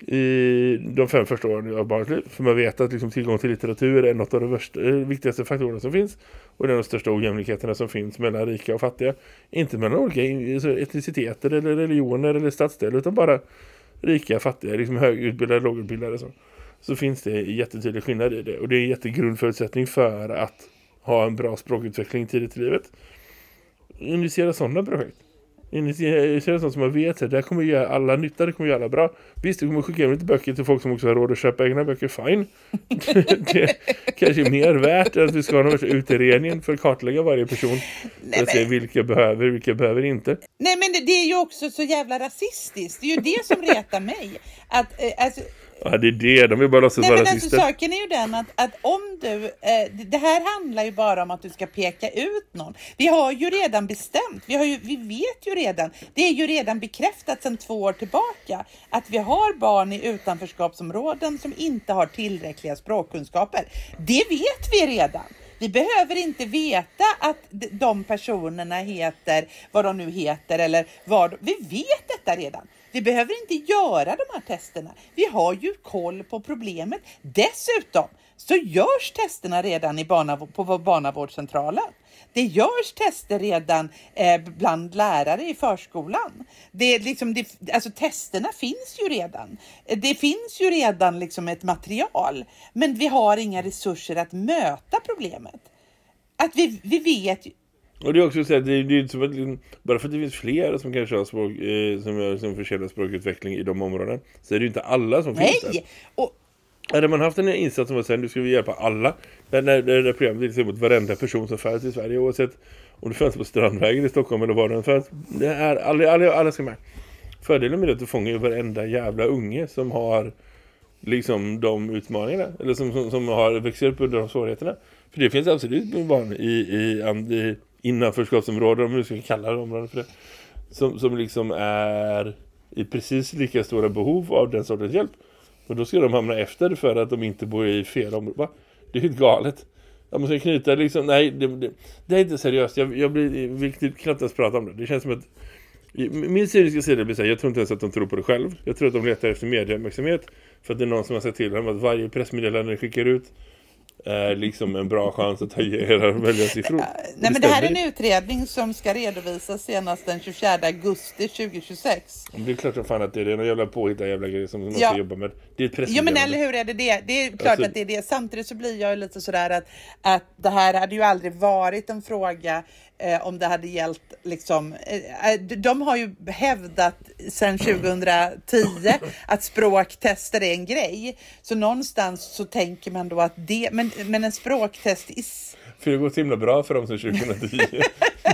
i de fem första åren av barnets liv. För man vet att liksom, tillgång till litteratur är något av de värsta, eh, viktigaste faktorerna som finns. Och det är de största ojämlikheterna som finns mellan rika och fattiga. Inte mellan olika alltså etniciteter eller religioner eller stadsdelar utan bara rika, fattiga, liksom högutbildade, lågutbildade. Så. så finns det jättetydlig skillnad i det. Och det är en jättegrundförutsättning för att ha en bra språkutveckling tidigt i livet. Initiera sådana projekt. Initiera sådant som man vet att det här kommer göra alla nytta, det kommer göra alla bra. Visst, du kommer skicka hem lite böcker till folk som också har råd att köpa egna böcker, fine. det kanske är mer värt än att vi ska ha någon utredning för att kartlägga varje person. För att se vilka behöver, vilka behöver inte. Nej men det, det är ju också så jävla rasistiskt. Det är ju det som retar mig. Att, eh, alltså, Ja, det är det. De vill bara låtsas Nej vara men alltså saken är ju den att, att om du, eh, det här handlar ju bara om att du ska peka ut någon. Vi har ju redan bestämt, vi, har ju, vi vet ju redan, det är ju redan bekräftat sedan två år tillbaka att vi har barn i utanförskapsområden som inte har tillräckliga språkkunskaper. Det vet vi redan. Vi behöver inte veta att de personerna heter vad de nu heter eller vad Vi vet detta redan. Vi behöver inte göra de här testerna. Vi har ju koll på problemet. Dessutom så görs testerna redan i barnav- på barnavårdscentralen. Det görs tester redan eh, bland lärare i förskolan. Det är liksom, det, alltså testerna finns ju redan. Det finns ju redan liksom ett material, men vi har inga resurser att möta problemet. Att vi, vi vet ju- Och det är också så att det är, inte som att liksom, bara för att det finns fler som kanske har språk, eh, som som förtjänar språkutveckling i de områdena så är det ju inte alla som finns där. Nej! Och, hade man haft en insats som var sen, nu ska vi hjälpa alla. När, när, när det programmet riktar sig mot varenda person som föds i Sverige oavsett om det föds på Strandvägen i Stockholm eller var den föds. Det är, alla, alla, alla ska med. Fördelen med det är att du fångar ju varenda jävla unge som har liksom de utmaningarna. Eller som, som, som har växt upp under de svårigheterna. För det finns absolut barn i, i, i innanförskapsområden, om vi ska kalla det områden för det. Som, som liksom är i precis lika stora behov av den sortens hjälp. Och då ska de hamna efter för att de inte bor i fel område. Va? Det är helt galet. Jag måste knyta liksom, nej det, det, det är inte seriöst. Jag, jag blir, vill knappt ens prata om det. Det känns som att min cyniska sida blir så här, jag tror inte ens att de tror på det själv. Jag tror att de letar efter medieuppmärksamhet för att det är någon som har sett till dem att varje pressmeddelande de skickar ut är liksom en bra chans att höja era väljarsiffror. nej men det här är en utredning som ska redovisas senast den 24 augusti 2026. ju. Det är klart som fan att det är någon jävla påhittad jävla grej som de Ja. ska jobba med. Det är ett Jo men eller hur är det det? Det är klart Alltså- att det är det. Samtidigt så blir jag lite sådär att, att det här hade ju aldrig varit en fråga eh, om det hade gällt liksom, eh, eh, de har ju hävdat sedan 2010 att språktester är en grej. Så någonstans så tänker man då att det, men, men en språktest i För det går så himla bra för dem som 2010.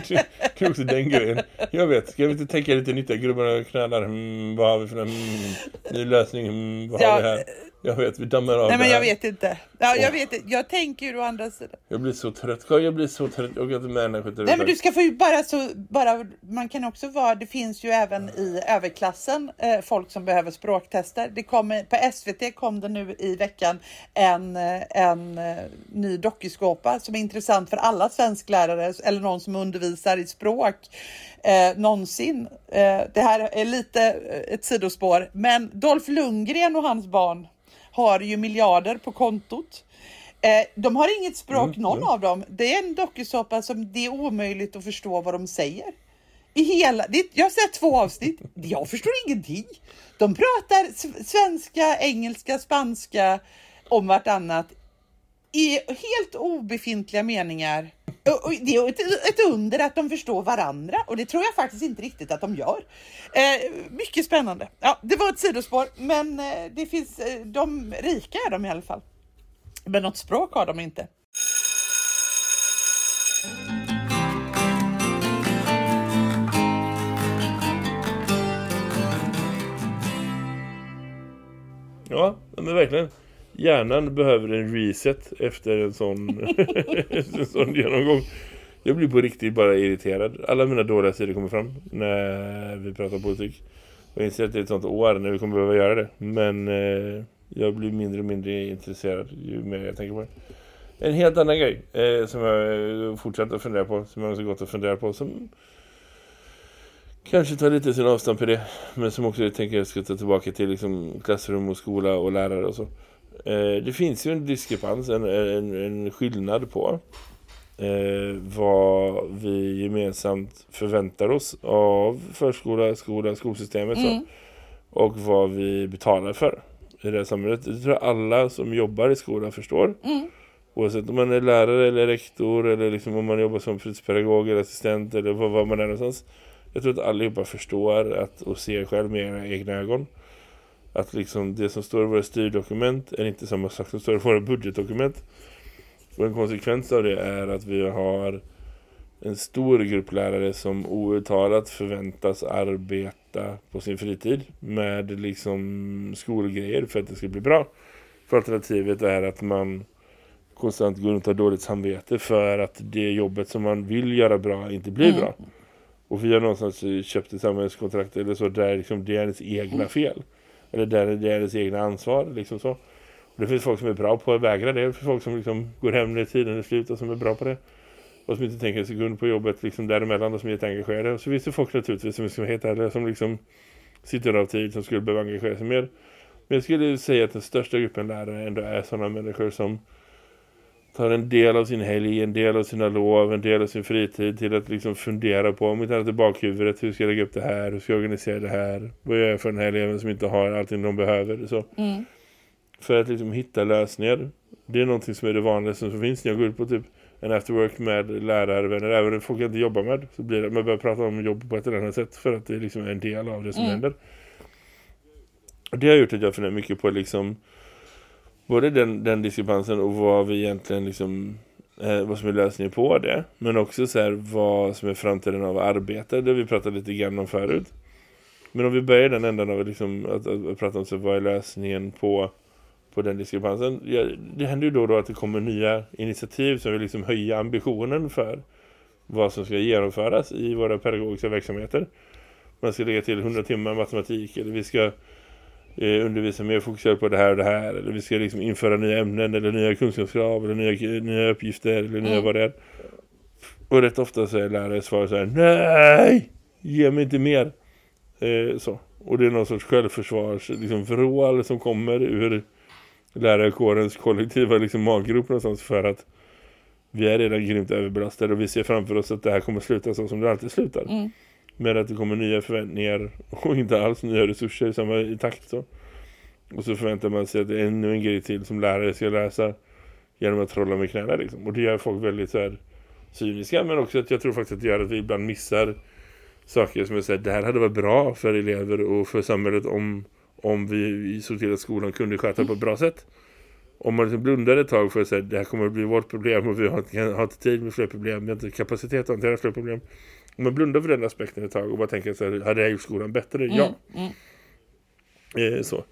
det är också den grejen. Jag vet, ska vi inte tänka lite nytta? Grubbarna knallar, mm, vad har vi för en mm, ny lösning? Mm, vad har Ja, vi här? Jag vet, vi dammar av Nej men jag vet inte. Ja, jag vet inte. Jag tänker å andra sidan. Jag blir så trött. Jag blir så trött. Jag kan inte med den Nej men du ska få ju bara så, bara, man kan också vara, det finns ju även i överklassen eh, folk som behöver språktester. Det kommer, på SVT kom det nu i veckan en, eh, en eh, ny dokusåpa som är intressant för alla svensklärare eller någon som undervisar i språk eh, någonsin. Eh, det här är lite eh, ett sidospår, men Dolph Lundgren och hans barn har ju miljarder på kontot. Eh, de har inget språk, någon av dem. Det är en dokusåpa som det är omöjligt att förstå vad de säger. I hela, det, jag har sett två avsnitt. Jag förstår ingenting. De pratar svenska, engelska, spanska om vartannat i helt obefintliga meningar. Och, och det är ett, ett under att de förstår varandra och det tror jag faktiskt inte riktigt att de gör. Eh, mycket spännande. Ja, det var ett sidospår, men eh, det finns, eh, de rika är de i alla fall. Men något språk har de inte. Ja, men verkligen. Hjärnan behöver en reset efter en sån, en sån genomgång. Jag blir på riktigt bara irriterad. Alla mina dåliga sidor kommer fram när vi pratar politik. Jag inser att det är ett sånt år när vi kommer behöva göra det. Men eh, jag blir mindre och mindre intresserad ju mer jag tänker på det. En helt annan grej eh, som jag fortsätter att fundera på, som jag har så gott att fundera på, som kanske tar lite sin avstamp i det, men som också jag tänker jag ska ta tillbaka till liksom, klassrum och skola och lärare och så. Eh, det finns ju en diskrepans, en, en, en skillnad på eh, vad vi gemensamt förväntar oss av förskola, skola, skolsystemet Mm. så, och vad vi betalar för i det här samhället. Det tror jag alla som jobbar i skolan förstår. Mm. Oavsett om man är lärare eller rektor eller liksom om man jobbar som fritidspedagog eller assistent eller vad, vad man är någonstans. Jag tror att allihopa förstår att, och ser själv med egna ögon att liksom det som står i våra styrdokument är inte samma sak som står i våra budgetdokument. Och en konsekvens av det är att vi har en stor grupp lärare som outtalat förväntas arbeta på sin fritid med liksom skolgrejer för att det ska bli bra. För alternativet är att man konstant går runt och har dåligt samvete för att det jobbet som man vill göra bra inte blir Mm. bra. Och vi har någonstans köpt ett samhällskontrakt eller så där liksom det är ens egna fel. Eller där det är deras egna ansvar. Liksom så. Och det finns folk som är bra på att vägra det. Det finns folk som liksom går hem när tiden är slut och som är bra på det. Och som inte tänker en sekund på jobbet liksom däremellan och som är jätteengagerade. Och så finns det folk naturligtvis som är heter, eller som liksom sitter av tid som skulle behöva engagera sig mer. Men jag skulle säga att den största gruppen lärare ändå är sådana människor som tar en del av sin helg, en del av sina lov, en del av sin fritid till att liksom fundera på om inte annat i bakhuvudet, hur ska jag lägga upp det här, hur ska jag organisera det här, vad gör jag för den här eleven som inte har allting de behöver så. Mm. För att liksom hitta lösningar. Det är någonting som är det vanligaste som finns när jag går ut på typ en afterwork med lärarvänner, även om folk jag inte jobbar med så blir det, man börjar prata om jobb på ett eller annat sätt för att det liksom är en del av det som Mm. händer. Och det har gjort att jag funderar mycket på liksom både den, den diskrepansen och vad vi egentligen liksom eh, vad som är lösningen på det. Men också så här vad som är framtiden av arbete. Det vi pratade lite grann om förut. Men om vi börjar i den ändan av liksom, att, att, att prata om så vad är lösningen på, på den diskrepansen. Ja, det händer ju då och då att det kommer nya initiativ som vill liksom höja ambitionen för vad som ska genomföras i våra pedagogiska verksamheter. Man ska lägga till 100 timmar matematik eller vi ska eh, undervisa mer fokuserat på det här och det här eller vi ska liksom införa nya ämnen eller nya kunskapskrav eller nya, nya uppgifter eller nya Mm. vad det är. Och rätt ofta så är lärare svar så här nej, ge mig inte mer. Eh, så. Och det är någon sorts självförsvars liksom, vrål som kommer ur lärarkårens kollektiva liksom, maggrop någonstans för att vi är redan grymt överbelastade och vi ser framför oss att det här kommer sluta så som det alltid slutar. Mm. Med att det kommer nya förväntningar och inte alls nya resurser i samma takt så. Och så förväntar man sig att det är ännu en grej till som lärare ska läsa genom att trolla med knäna liksom. Och det gör folk väldigt så här cyniska men också att jag tror faktiskt att det gör att vi ibland missar saker som jag säger. det här hade varit bra för elever och för samhället om, om vi, vi såg till att skolan kunde sköta på ett bra sätt. Om man liksom blundar ett tag för att säga det här kommer att bli vårt problem och vi har inte, har inte tid med fler problem, vi har inte kapacitet att hantera fler problem. Om man blundar för den aspekten ett tag och bara tänker så här, hade jag gjort skolan bättre? Ja. Mm. Eh, så.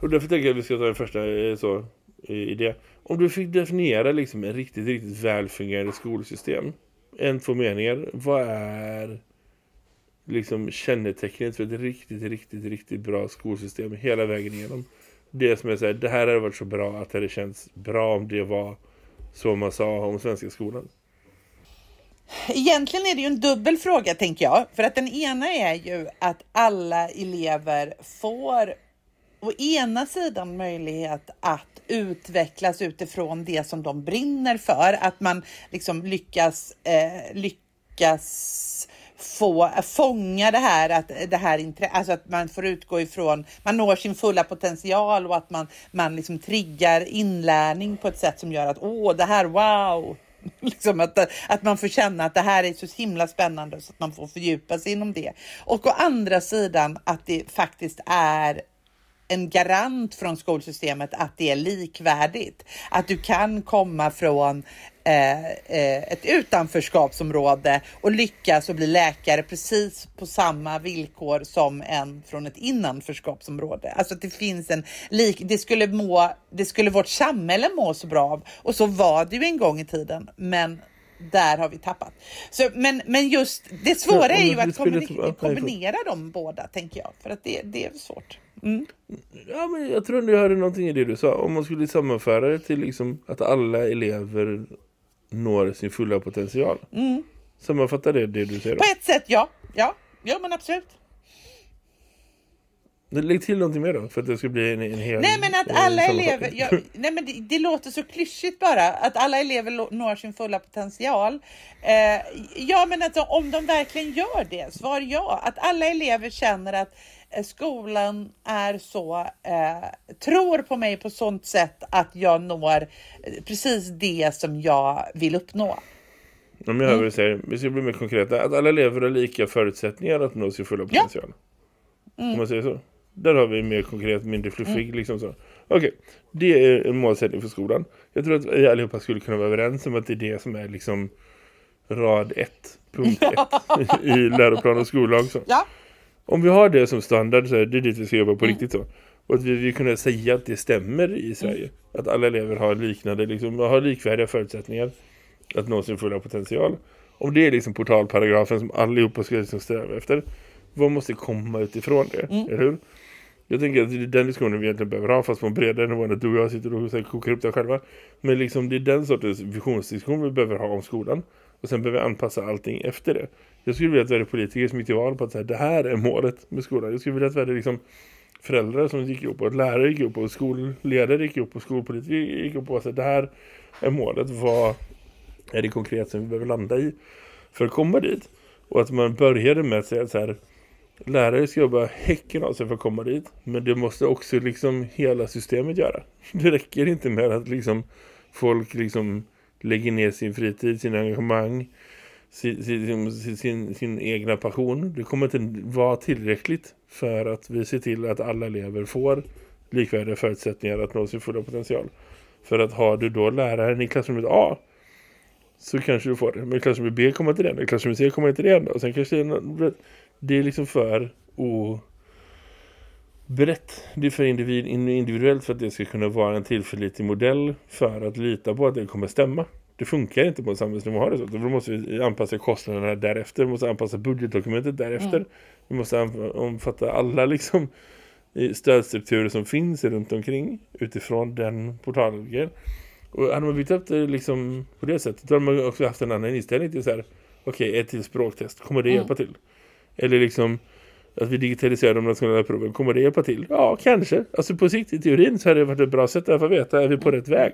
Och därför tänker jag att vi ska ta en första eh, så, idé. Om du fick definiera liksom en riktigt, riktigt välfungerande skolsystem. En, två meningar. Vad är liksom kännetecknet för ett riktigt, riktigt, riktigt bra skolsystem hela vägen igenom? Det som är så här, det här hade varit så bra att det känts bra om det var så man sa om svenska skolan. Egentligen är det ju en dubbel fråga tänker jag. För att den ena är ju att alla elever får å ena sidan möjlighet att utvecklas utifrån det som de brinner för. Att man liksom lyckas, eh, lyckas få fånga det här, att det här alltså att man får utgå ifrån, man når sin fulla potential och att man, man liksom triggar inlärning på ett sätt som gör att åh, det här, wow, Liksom att, att man får känna att det här är så himla spännande så att man får fördjupa sig inom det. Och å andra sidan att det faktiskt är en garant från skolsystemet att det är likvärdigt. Att du kan komma från eh, eh, ett utanförskapsområde och lyckas och bli läkare precis på samma villkor som en från ett innanförskapsområde. Alltså att det finns en lik, det skulle må, det skulle vårt samhälle må så bra av och så var det ju en gång i tiden. Men där har vi tappat. Så, men, men just det svåra är ju att kombinera, kombinera de båda, tänker jag. För att det, det är svårt. Mm. Ja, men jag tror ändå jag hörde någonting i det du sa. Om man skulle sammanföra det till liksom att alla elever når sin fulla potential. Mm. Sammanfattar det det du säger? Då? På ett sätt, ja. Ja, ja men absolut. Lägg till någonting mer då för att det ska bli en, en hel Nej men att alla elever, ja, nej men det, det, låter så klyschigt bara att alla elever når sin fulla potential. Eh, ja men alltså, om de verkligen gör det, svar ja. Att alla elever känner att eh, skolan är så, eh, tror på mig på sånt sätt att jag når eh, precis det som jag vill uppnå. Om jag hör vad du säger, vi ska bli mer konkreta. Att alla elever har lika förutsättningar att nå sin fulla potential. Ja. Mm. Om man säger så. Där har vi mer konkret, mindre fluffig. Mm. Liksom så. Okej, okay. det är en målsättning för skolan. Jag tror att vi allihopa skulle kunna vara överens om att det är det som är liksom rad 1, punkt 1 i läroplan och skollag. Så. Ja. Om vi har det som standard så är det dit vi ska jobba på mm. riktigt så. Och att vi, vi kunna säga att det stämmer i Sverige. Mm. Att alla elever har liknande, liksom, har likvärdiga förutsättningar att nå sin fulla potential. Om det är liksom portalparagrafen som allihopa ska liksom sträva efter. Vad måste komma utifrån det? Mm. Eller hur? Jag tänker att det är den diskussionen vi egentligen behöver ha fast på en bredare nivå än att du och jag sitter och kokar upp det själva. Men liksom det är den sortens visionsdiskussion vi behöver ha om skolan. Och sen behöver vi anpassa allting efter det. Jag skulle vilja att vi hade politiker som gick till val på att säga det här är målet med skolan. Jag skulle vilja att vi hade liksom föräldrar som gick ihop och lärare gick ihop och skolledare gick ihop och skolpolitiker gick ihop och sa det här är målet. Vad är det konkret som vi behöver landa i för att komma dit? Och att man började med att säga så här lärare ska jobba häcken av sig för att komma dit. Men det måste också liksom hela systemet göra. Det räcker inte med att liksom folk liksom lägger ner sin fritid, sin engagemang, sin, sin, sin, sin egna passion. Det kommer inte vara tillräckligt för att vi ser till att alla elever får likvärdiga förutsättningar att nå sin fulla potential. För att har du då läraren i klassrummet A så kanske du får det. Men i klassrummet B kommer inte det. I klassrummet C kommer inte det. Och sen kanske det det är liksom för brett. Det är för individ, individuellt för att det ska kunna vara en tillförlitlig modell för att lita på att det kommer stämma. Det funkar inte på en samhällsnivå ha det så. Då måste vi anpassa kostnaderna därefter. Vi måste anpassa budgetdokumentet därefter. Mm. Vi måste omfatta alla liksom stödstrukturer som finns runt omkring utifrån den portalen. Och hade man byggt upp det liksom på det sättet då hade man också haft en annan inställning till så här okej, okay, ett till språktest, kommer det mm. hjälpa till? Eller liksom att vi digitaliserar de nationella proven. Kommer det hjälpa till? Ja, kanske. Alltså på sikt i teorin så hade det varit ett bra sätt att veta är vi på rätt väg.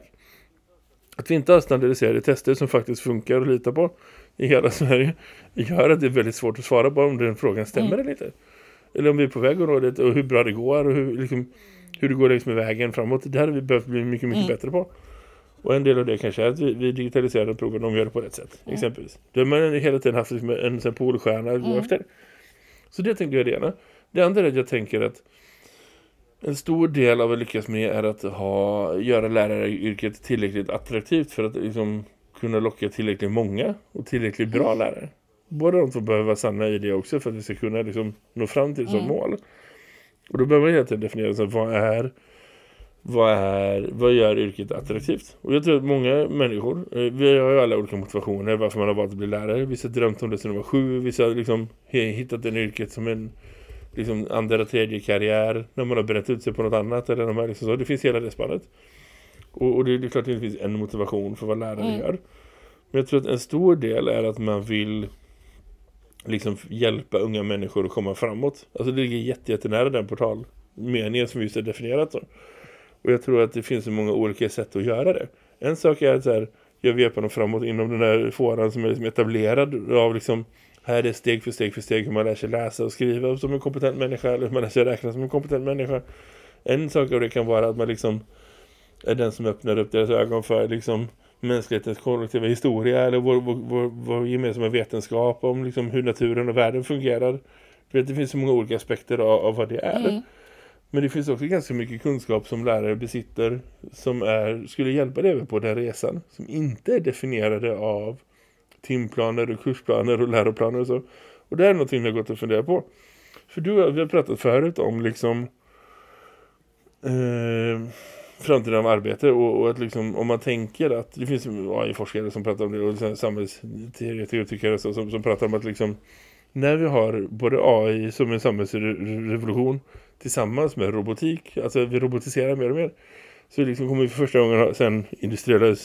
Att vi inte har standardiserade tester som faktiskt funkar att lita på i hela Sverige gör att det är väldigt svårt att svara på om den frågan stämmer mm. eller inte. Eller om vi är på väg det och hur bra det går och hur, liksom, hur det går längs med vägen framåt. Det hade vi behövt bli mycket, mycket mm. bättre på. Och en del av det kanske är att vi, vi digitaliserar proven om vi gör det på rätt sätt. Mm. Exempelvis. Då har man hela tiden haft liksom en, en polstjärna att gå mm. Så det tänkte jag det ena. Det andra är att jag tänker att en stor del av att lyckas med är att ha, göra läraryrket tillräckligt attraktivt för att liksom kunna locka tillräckligt många och tillräckligt bra mm. lärare. Båda de två behöver vara sanna i det också för att vi ska kunna liksom nå fram till mm. mål. Och då behöver man helt definiera sig, vad är vad, är, vad gör yrket attraktivt? Och jag tror att många människor, eh, vi har ju alla olika motivationer varför man har valt att bli lärare. Vissa drömt om det sedan de var sju, vissa har liksom hittat den yrket som en liksom andra, tredje karriär när man har berättat ut sig på något annat. Eller när man liksom så. Det finns hela det spannet. Och, och det är klart att det finns en motivation för vad lärare mm. gör. Men jag tror att en stor del är att man vill liksom hjälpa unga människor att komma framåt. Alltså det ligger jätte, jättenära den portalmeningen som vi just har definierat. Så. Och jag tror att det finns så många olika sätt att göra det. En sak är att så här, jag vepar dem framåt inom den här fåran som är liksom etablerad av liksom, här är steg för steg för steg hur man lär sig läsa och skriva som en kompetent människa eller hur man lär sig räkna som en kompetent människa. En sak av det kan vara att man liksom är den som öppnar upp deras ögon för liksom mänsklighetens kollektiva historia eller vår, vår, vår, vår gemensamma vetenskap om liksom hur naturen och världen fungerar. Det finns så många olika aspekter av, av vad det är. Mm. Men det finns också ganska mycket kunskap som lärare besitter som är, skulle hjälpa elever på den resan. Som inte är definierade av timplaner och kursplaner och läroplaner och så. Och det är någonting vi har gått och funderat på. För du vi har pratat förut om liksom eh, framtiden av arbete och, och att liksom om man tänker att det finns AI-forskare som pratar om det och liksom samhällsteoretiker som, som, som pratar om att liksom när vi har både AI som en samhällsrevolution tillsammans med robotik, alltså vi robotiserar mer och mer så liksom kommer vi för första gången sedan industriella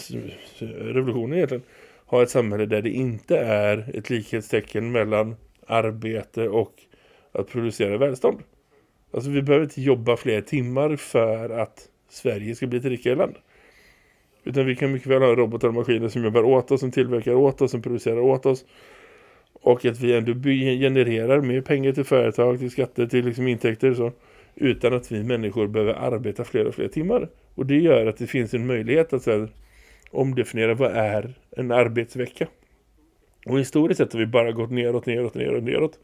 revolutionen egentligen ha ett samhälle där det inte är ett likhetstecken mellan arbete och att producera välstånd. Alltså vi behöver inte jobba fler timmar för att Sverige ska bli ett rikare land. Utan vi kan mycket väl ha robotar och maskiner som jobbar åt oss, som tillverkar åt oss, som producerar åt oss. Och att vi ändå genererar mer pengar till företag, till skatter, till liksom intäkter så. Utan att vi människor behöver arbeta fler och fler timmar. Och det gör att det finns en möjlighet att så här, omdefiniera vad är en arbetsvecka. Och historiskt sett har vi bara gått neråt, neråt, neråt, neråt.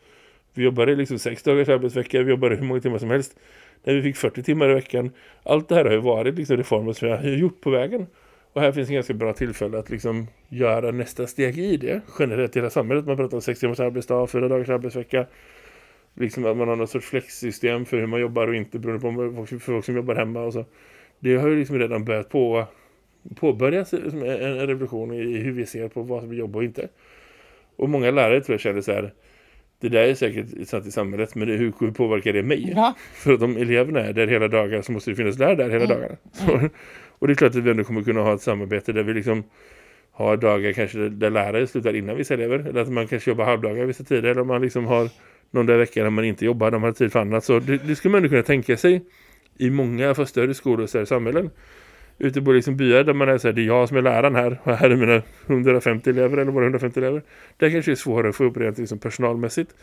Vi jobbade liksom sex dagars arbetsvecka, vi jobbade hur många timmar som helst. När vi fick 40 timmar i veckan. Allt det här har ju varit liksom reformer som vi har gjort på vägen. Och här finns en ganska bra tillfälle att liksom göra nästa steg i det. Generellt i hela samhället. Man pratar om sex timmars arbetsdag, fyra dagars arbetsvecka. Liksom att man har något sorts flexsystem för hur man jobbar och inte beroende på för folk som jobbar hemma och så. Det har ju liksom redan börjat på påbörjas liksom en revolution i hur vi ser på vad som är jobb och inte. Och många lärare tror jag känner så här det där är säkert sant i samhället men det, hur, hur påverkar det mig? Ja. För att om eleverna är där hela dagar så måste det finnas lärare där hela Mm. dagarna. Så, och det är klart att vi ändå kommer kunna ha ett samarbete där vi liksom har dagar kanske där, lärare slutar innan vissa elever. Eller att man kanske jobbar halvdagar vissa tider. Eller om man liksom har någon där vecka när man inte jobbar, de har tid för annat. Så det, det skulle man ändå kunna tänka sig i många för större skolor och större samhällen. Ute på liksom byar där man är så här, det är jag som är läraren här och här är mina 150 elever eller våra 150 elever. Det kanske är svårare att få upp rent liksom personalmässigt.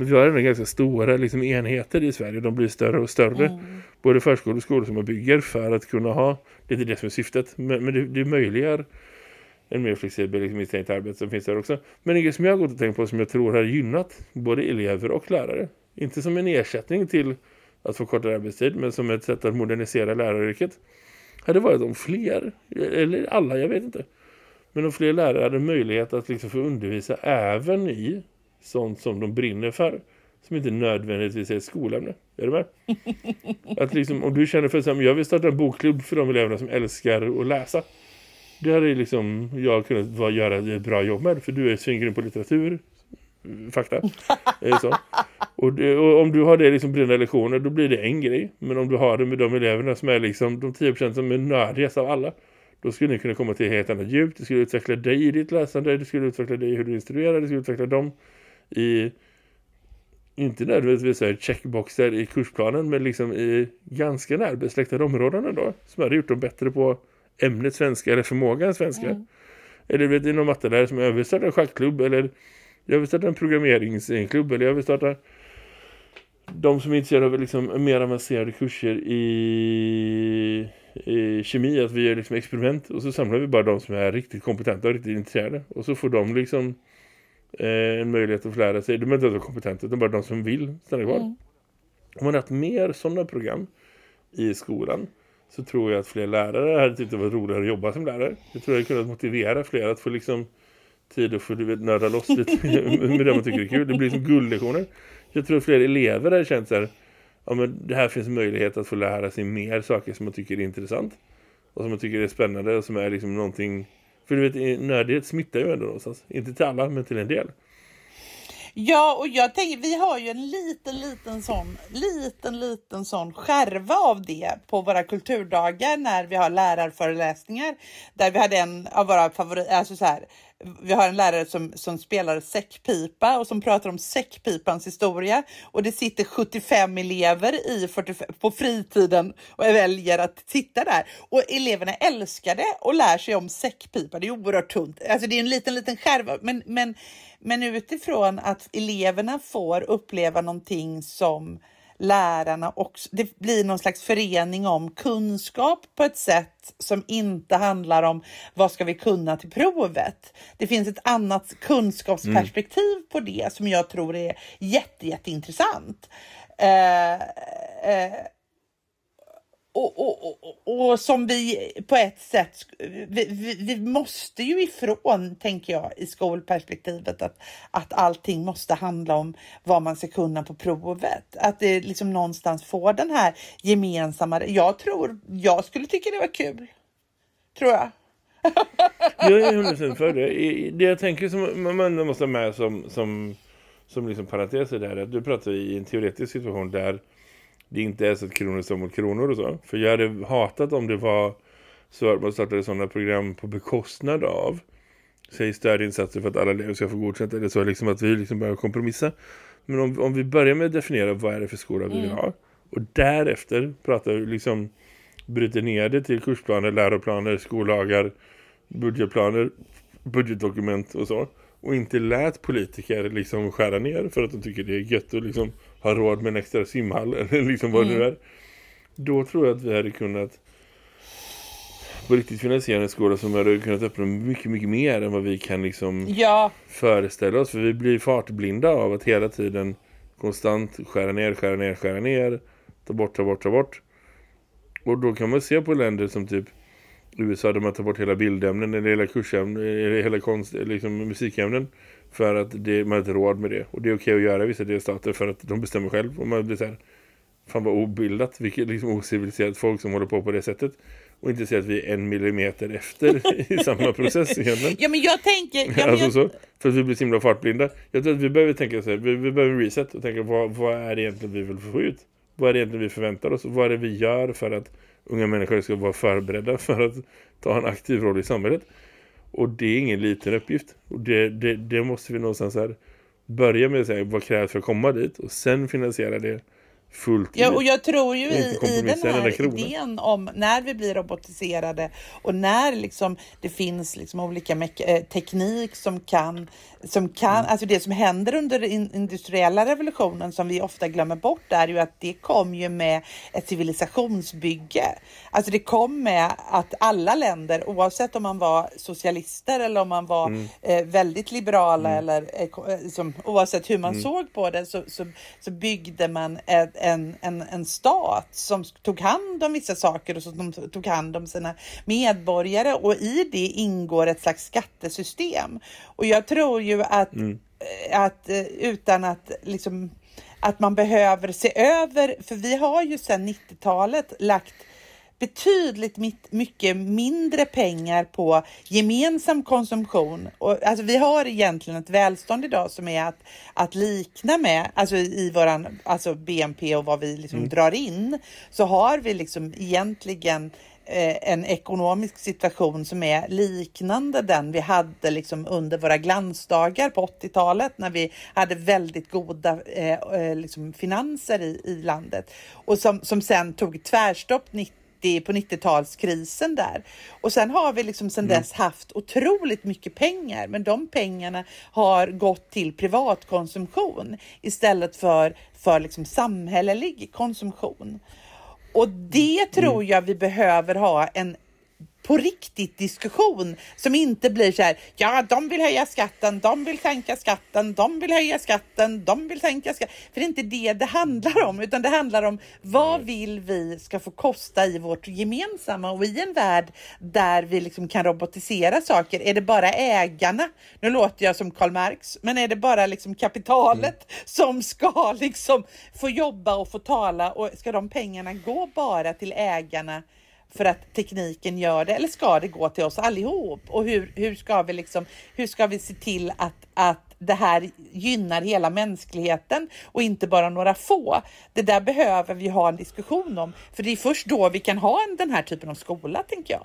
Men vi har ändå ganska stora liksom, enheter i Sverige. De blir större och större. Både förskolor och skolor som man bygger för att kunna ha, det är det som är syftet. Men, men det, det möjliggör en mer flexibel liksom, misstänkt arbete som finns där också. Men en grej som jag har gått och tänkt på som jag tror har gynnat både elever och lärare. Inte som en ersättning till att få kortare arbetstid men som ett sätt att modernisera läraryrket hade varit om fler, eller alla, jag vet inte. Men om fler lärare hade möjlighet att liksom få undervisa även i sånt som de brinner för. Som inte nödvändigtvis är ett skolämne. Är du med? Att liksom, om du känner för att jag vill starta en bokklubb för de eleverna som älskar att läsa. Det hade liksom jag kunnat göra ett bra jobb med. För du är svingrym på litteratur. Fakta. Så? Och, det, och om du har det liksom brinnande lektioner då blir det en grej. Men om du har det med de eleverna som är liksom de 10% som är nördigast av alla. Då skulle ni kunna komma till helt annat djup. Det skulle utveckla dig i ditt läsande. Det skulle utveckla dig i hur du instruerar. Det skulle utveckla dem i inte nödvändigtvis så här checkboxar i kursplanen men liksom i ganska närbesläktade områden ändå. Som hade gjort dem bättre på ämnet svenska eller förmågan svenska. Eller vet du någon mattelärare som jag vill starta en schackklubb eller jag vill starta en programmeringsklubb eller jag vill starta de som är intresserade av liksom mer avancerade kurser i, i kemi, att vi gör liksom experiment och så samlar vi bara de som är riktigt kompetenta och riktigt intresserade och så får de liksom eh, en möjlighet att få lära sig. De är inte vara kompetenta utan bara de som vill stanna kvar. Om man hade haft mer sådana program i skolan så tror jag att fler lärare hade tyckt det var roligare att jobba som lärare. Jag tror jag hade kunnat motivera fler att få liksom tid att få du vet, nörda loss lite med det man tycker är kul. Det blir som guldlektioner. Jag tror att fler elever har känt så här, ja men det här finns möjlighet att få lära sig mer saker som man tycker är intressant. Och som man tycker är spännande och som är liksom någonting... För du vet, nördighet smittar ju ändå någonstans. Inte till alla, men till en del. Ja, och jag tänker, vi har ju en liten, liten sån, liten, liten sån skärva av det på våra kulturdagar när vi har lärarföreläsningar. Där vi hade en av våra favoriter, alltså så här, vi har en lärare som, som spelar säckpipa och som pratar om säckpipans historia. Och det sitter 75 elever i 45, på fritiden och väljer att titta där. Och eleverna älskar det och lär sig om säckpipa. Det är oerhört tunt. Alltså det är en liten, liten skärva. Men, men, men utifrån att eleverna får uppleva någonting som lärarna också, det blir någon slags förening om kunskap på ett sätt som inte handlar om vad ska vi kunna till provet. Det finns ett annat kunskapsperspektiv mm. på det som jag tror är jätte, jätteintressant. Eh, eh, och, och, och, och, som vi på ett sätt, vi, vi, vi, måste ju ifrån, tänker jag, i skolperspektivet att, att allting måste handla om vad man ska kunna på provet. Att det liksom någonstans får den här gemensamma, jag tror, jag skulle tycka det var kul. Tror jag. jag är hundra för det. Det jag tänker som man måste ha med som, som, som liksom parentes är här, att du pratar i en teoretisk situation där det inte är så att kronor står mot kronor och så. För jag hade hatat om det var så att man startade sådana program på bekostnad av säg stödinsatser för att alla elever ska få godkänt eller så liksom att vi liksom börjar kompromissa. Men om, om vi börjar med att definiera vad är det för skola vi vill mm. ha och därefter pratar vi liksom bryter ner det till kursplaner, läroplaner, skollagar, budgetplaner, budgetdokument och så. Och inte lät politiker liksom skära ner för att de tycker det är gött att liksom ha råd med en extra simhall eller liksom vad mm. det nu är. Då tror jag att vi hade kunnat på riktigt finansiera en skola som hade kunnat öppna mycket, mycket mer än vad vi kan liksom ja. föreställa oss. För vi blir fartblinda av att hela tiden konstant skära ner, skära ner, skära ner, ta bort, ta bort, ta bort. Och då kan man se på länder som typ USA där man tar bort hela bildämnen eller hela kursämnen eller hela konst, liksom musikämnen för att det, man har inte råd med det. Och det är okej att göra i vissa delstater för att de bestämmer själv. Och man blir så här, fan vad obildat, vilket liksom ociviliserat folk som håller på på det sättet. Och inte säga att vi är en millimeter efter i samma process egentligen. Ja, men jag tänker... Ja, alltså jag... Så, för att vi blir så himla fartblinda. Jag tror att vi behöver tänka så här, vi, vi behöver reset och tänka vad, vad är det egentligen vi vill få ut? Vad är det egentligen vi förväntar oss? Vad är det vi gör för att unga människor ska vara förberedda för att ta en aktiv roll i samhället? Och det är ingen liten uppgift. Och det, det, det måste vi någonstans här börja med att säga vad krävs för att komma dit och sen finansiera det fullt Ja, och jag tror ju i, i den här idén om när vi blir robotiserade och när liksom det finns liksom olika eh, teknik som kan, som kan mm. alltså det som händer under den industriella revolutionen som vi ofta glömmer bort är ju att det kom ju med ett civilisationsbygge. Alltså det kom med att alla länder, oavsett om man var socialister eller om man var mm. eh, väldigt liberala mm. eller eh, som, oavsett hur man mm. såg på det så, så, så byggde man ett en, en, en stat som tog hand om vissa saker och som tog hand om sina medborgare och i det ingår ett slags skattesystem. Och jag tror ju att, mm. att eh, utan att liksom att man behöver se över, för vi har ju sedan 90-talet lagt betydligt mycket mindre pengar på gemensam konsumtion. Och, alltså, vi har egentligen ett välstånd idag som är att, att likna med, alltså i våran alltså BNP och vad vi liksom mm. drar in, så har vi liksom egentligen eh, en ekonomisk situation som är liknande den vi hade liksom under våra glansdagar på 80-talet när vi hade väldigt goda eh, eh, liksom finanser i, i landet och som, som sen tog tvärstopp 90 90, på 90-talskrisen där. Och sen har vi liksom sedan mm. dess haft otroligt mycket pengar, men de pengarna har gått till privatkonsumtion istället för, för liksom samhällelig konsumtion. Och det tror mm. jag vi behöver ha en på riktigt diskussion som inte blir så här, ja de vill höja skatten, de vill sänka skatten, de vill höja skatten, de vill sänka skatten. För det är inte det det handlar om, utan det handlar om vad vill vi ska få kosta i vårt gemensamma och i en värld där vi liksom kan robotisera saker. Är det bara ägarna? Nu låter jag som Karl Marx, men är det bara liksom kapitalet mm. som ska liksom få jobba och få tala och ska de pengarna gå bara till ägarna? För att tekniken gör det eller ska det gå till oss allihop? Och hur, hur, ska, vi liksom, hur ska vi se till att, att det här gynnar hela mänskligheten och inte bara några få? Det där behöver vi ha en diskussion om, för det är först då vi kan ha en, den här typen av skola, tänker jag.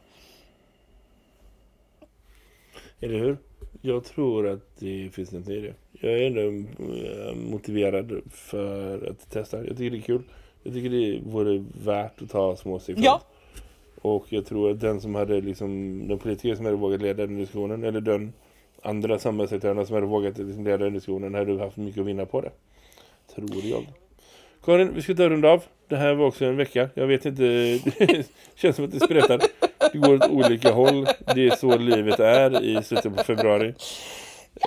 Eller hur? Jag tror att det finns något i det. Jag är ändå eh, motiverad för att testa. Jag tycker det är kul. Jag tycker det vore värt att ta små steg Ja, och jag tror att den som hade liksom, den politiker som hade vågat leda den diskussionen, eller den andra samhällsaktörerna som hade vågat liksom leda den diskussionen, hade haft mycket att vinna på det. Tror jag. Karin, vi ska ta runda av. Det här var också en vecka. Jag vet inte, det känns som att det spretar. Det går åt olika håll. Det är så livet är i slutet på februari.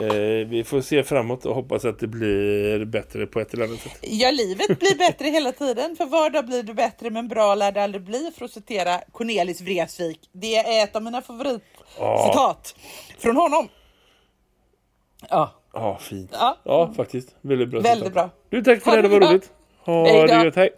Eh, vi får se framåt och hoppas att det blir bättre på ett eller annat sätt. Ja, livet blir bättre hela tiden. För vardag blir det bättre, men bra lär det aldrig bli. För att citera Cornelis Vreeswijk. Det är ett av mina favoritcitat från honom. Ja, Ja, fint. Ja. Ja, faktiskt. Väldigt bra. väldigt citat. bra. Du, tack för Ha det. det var roligt. Ha det gött. Hej.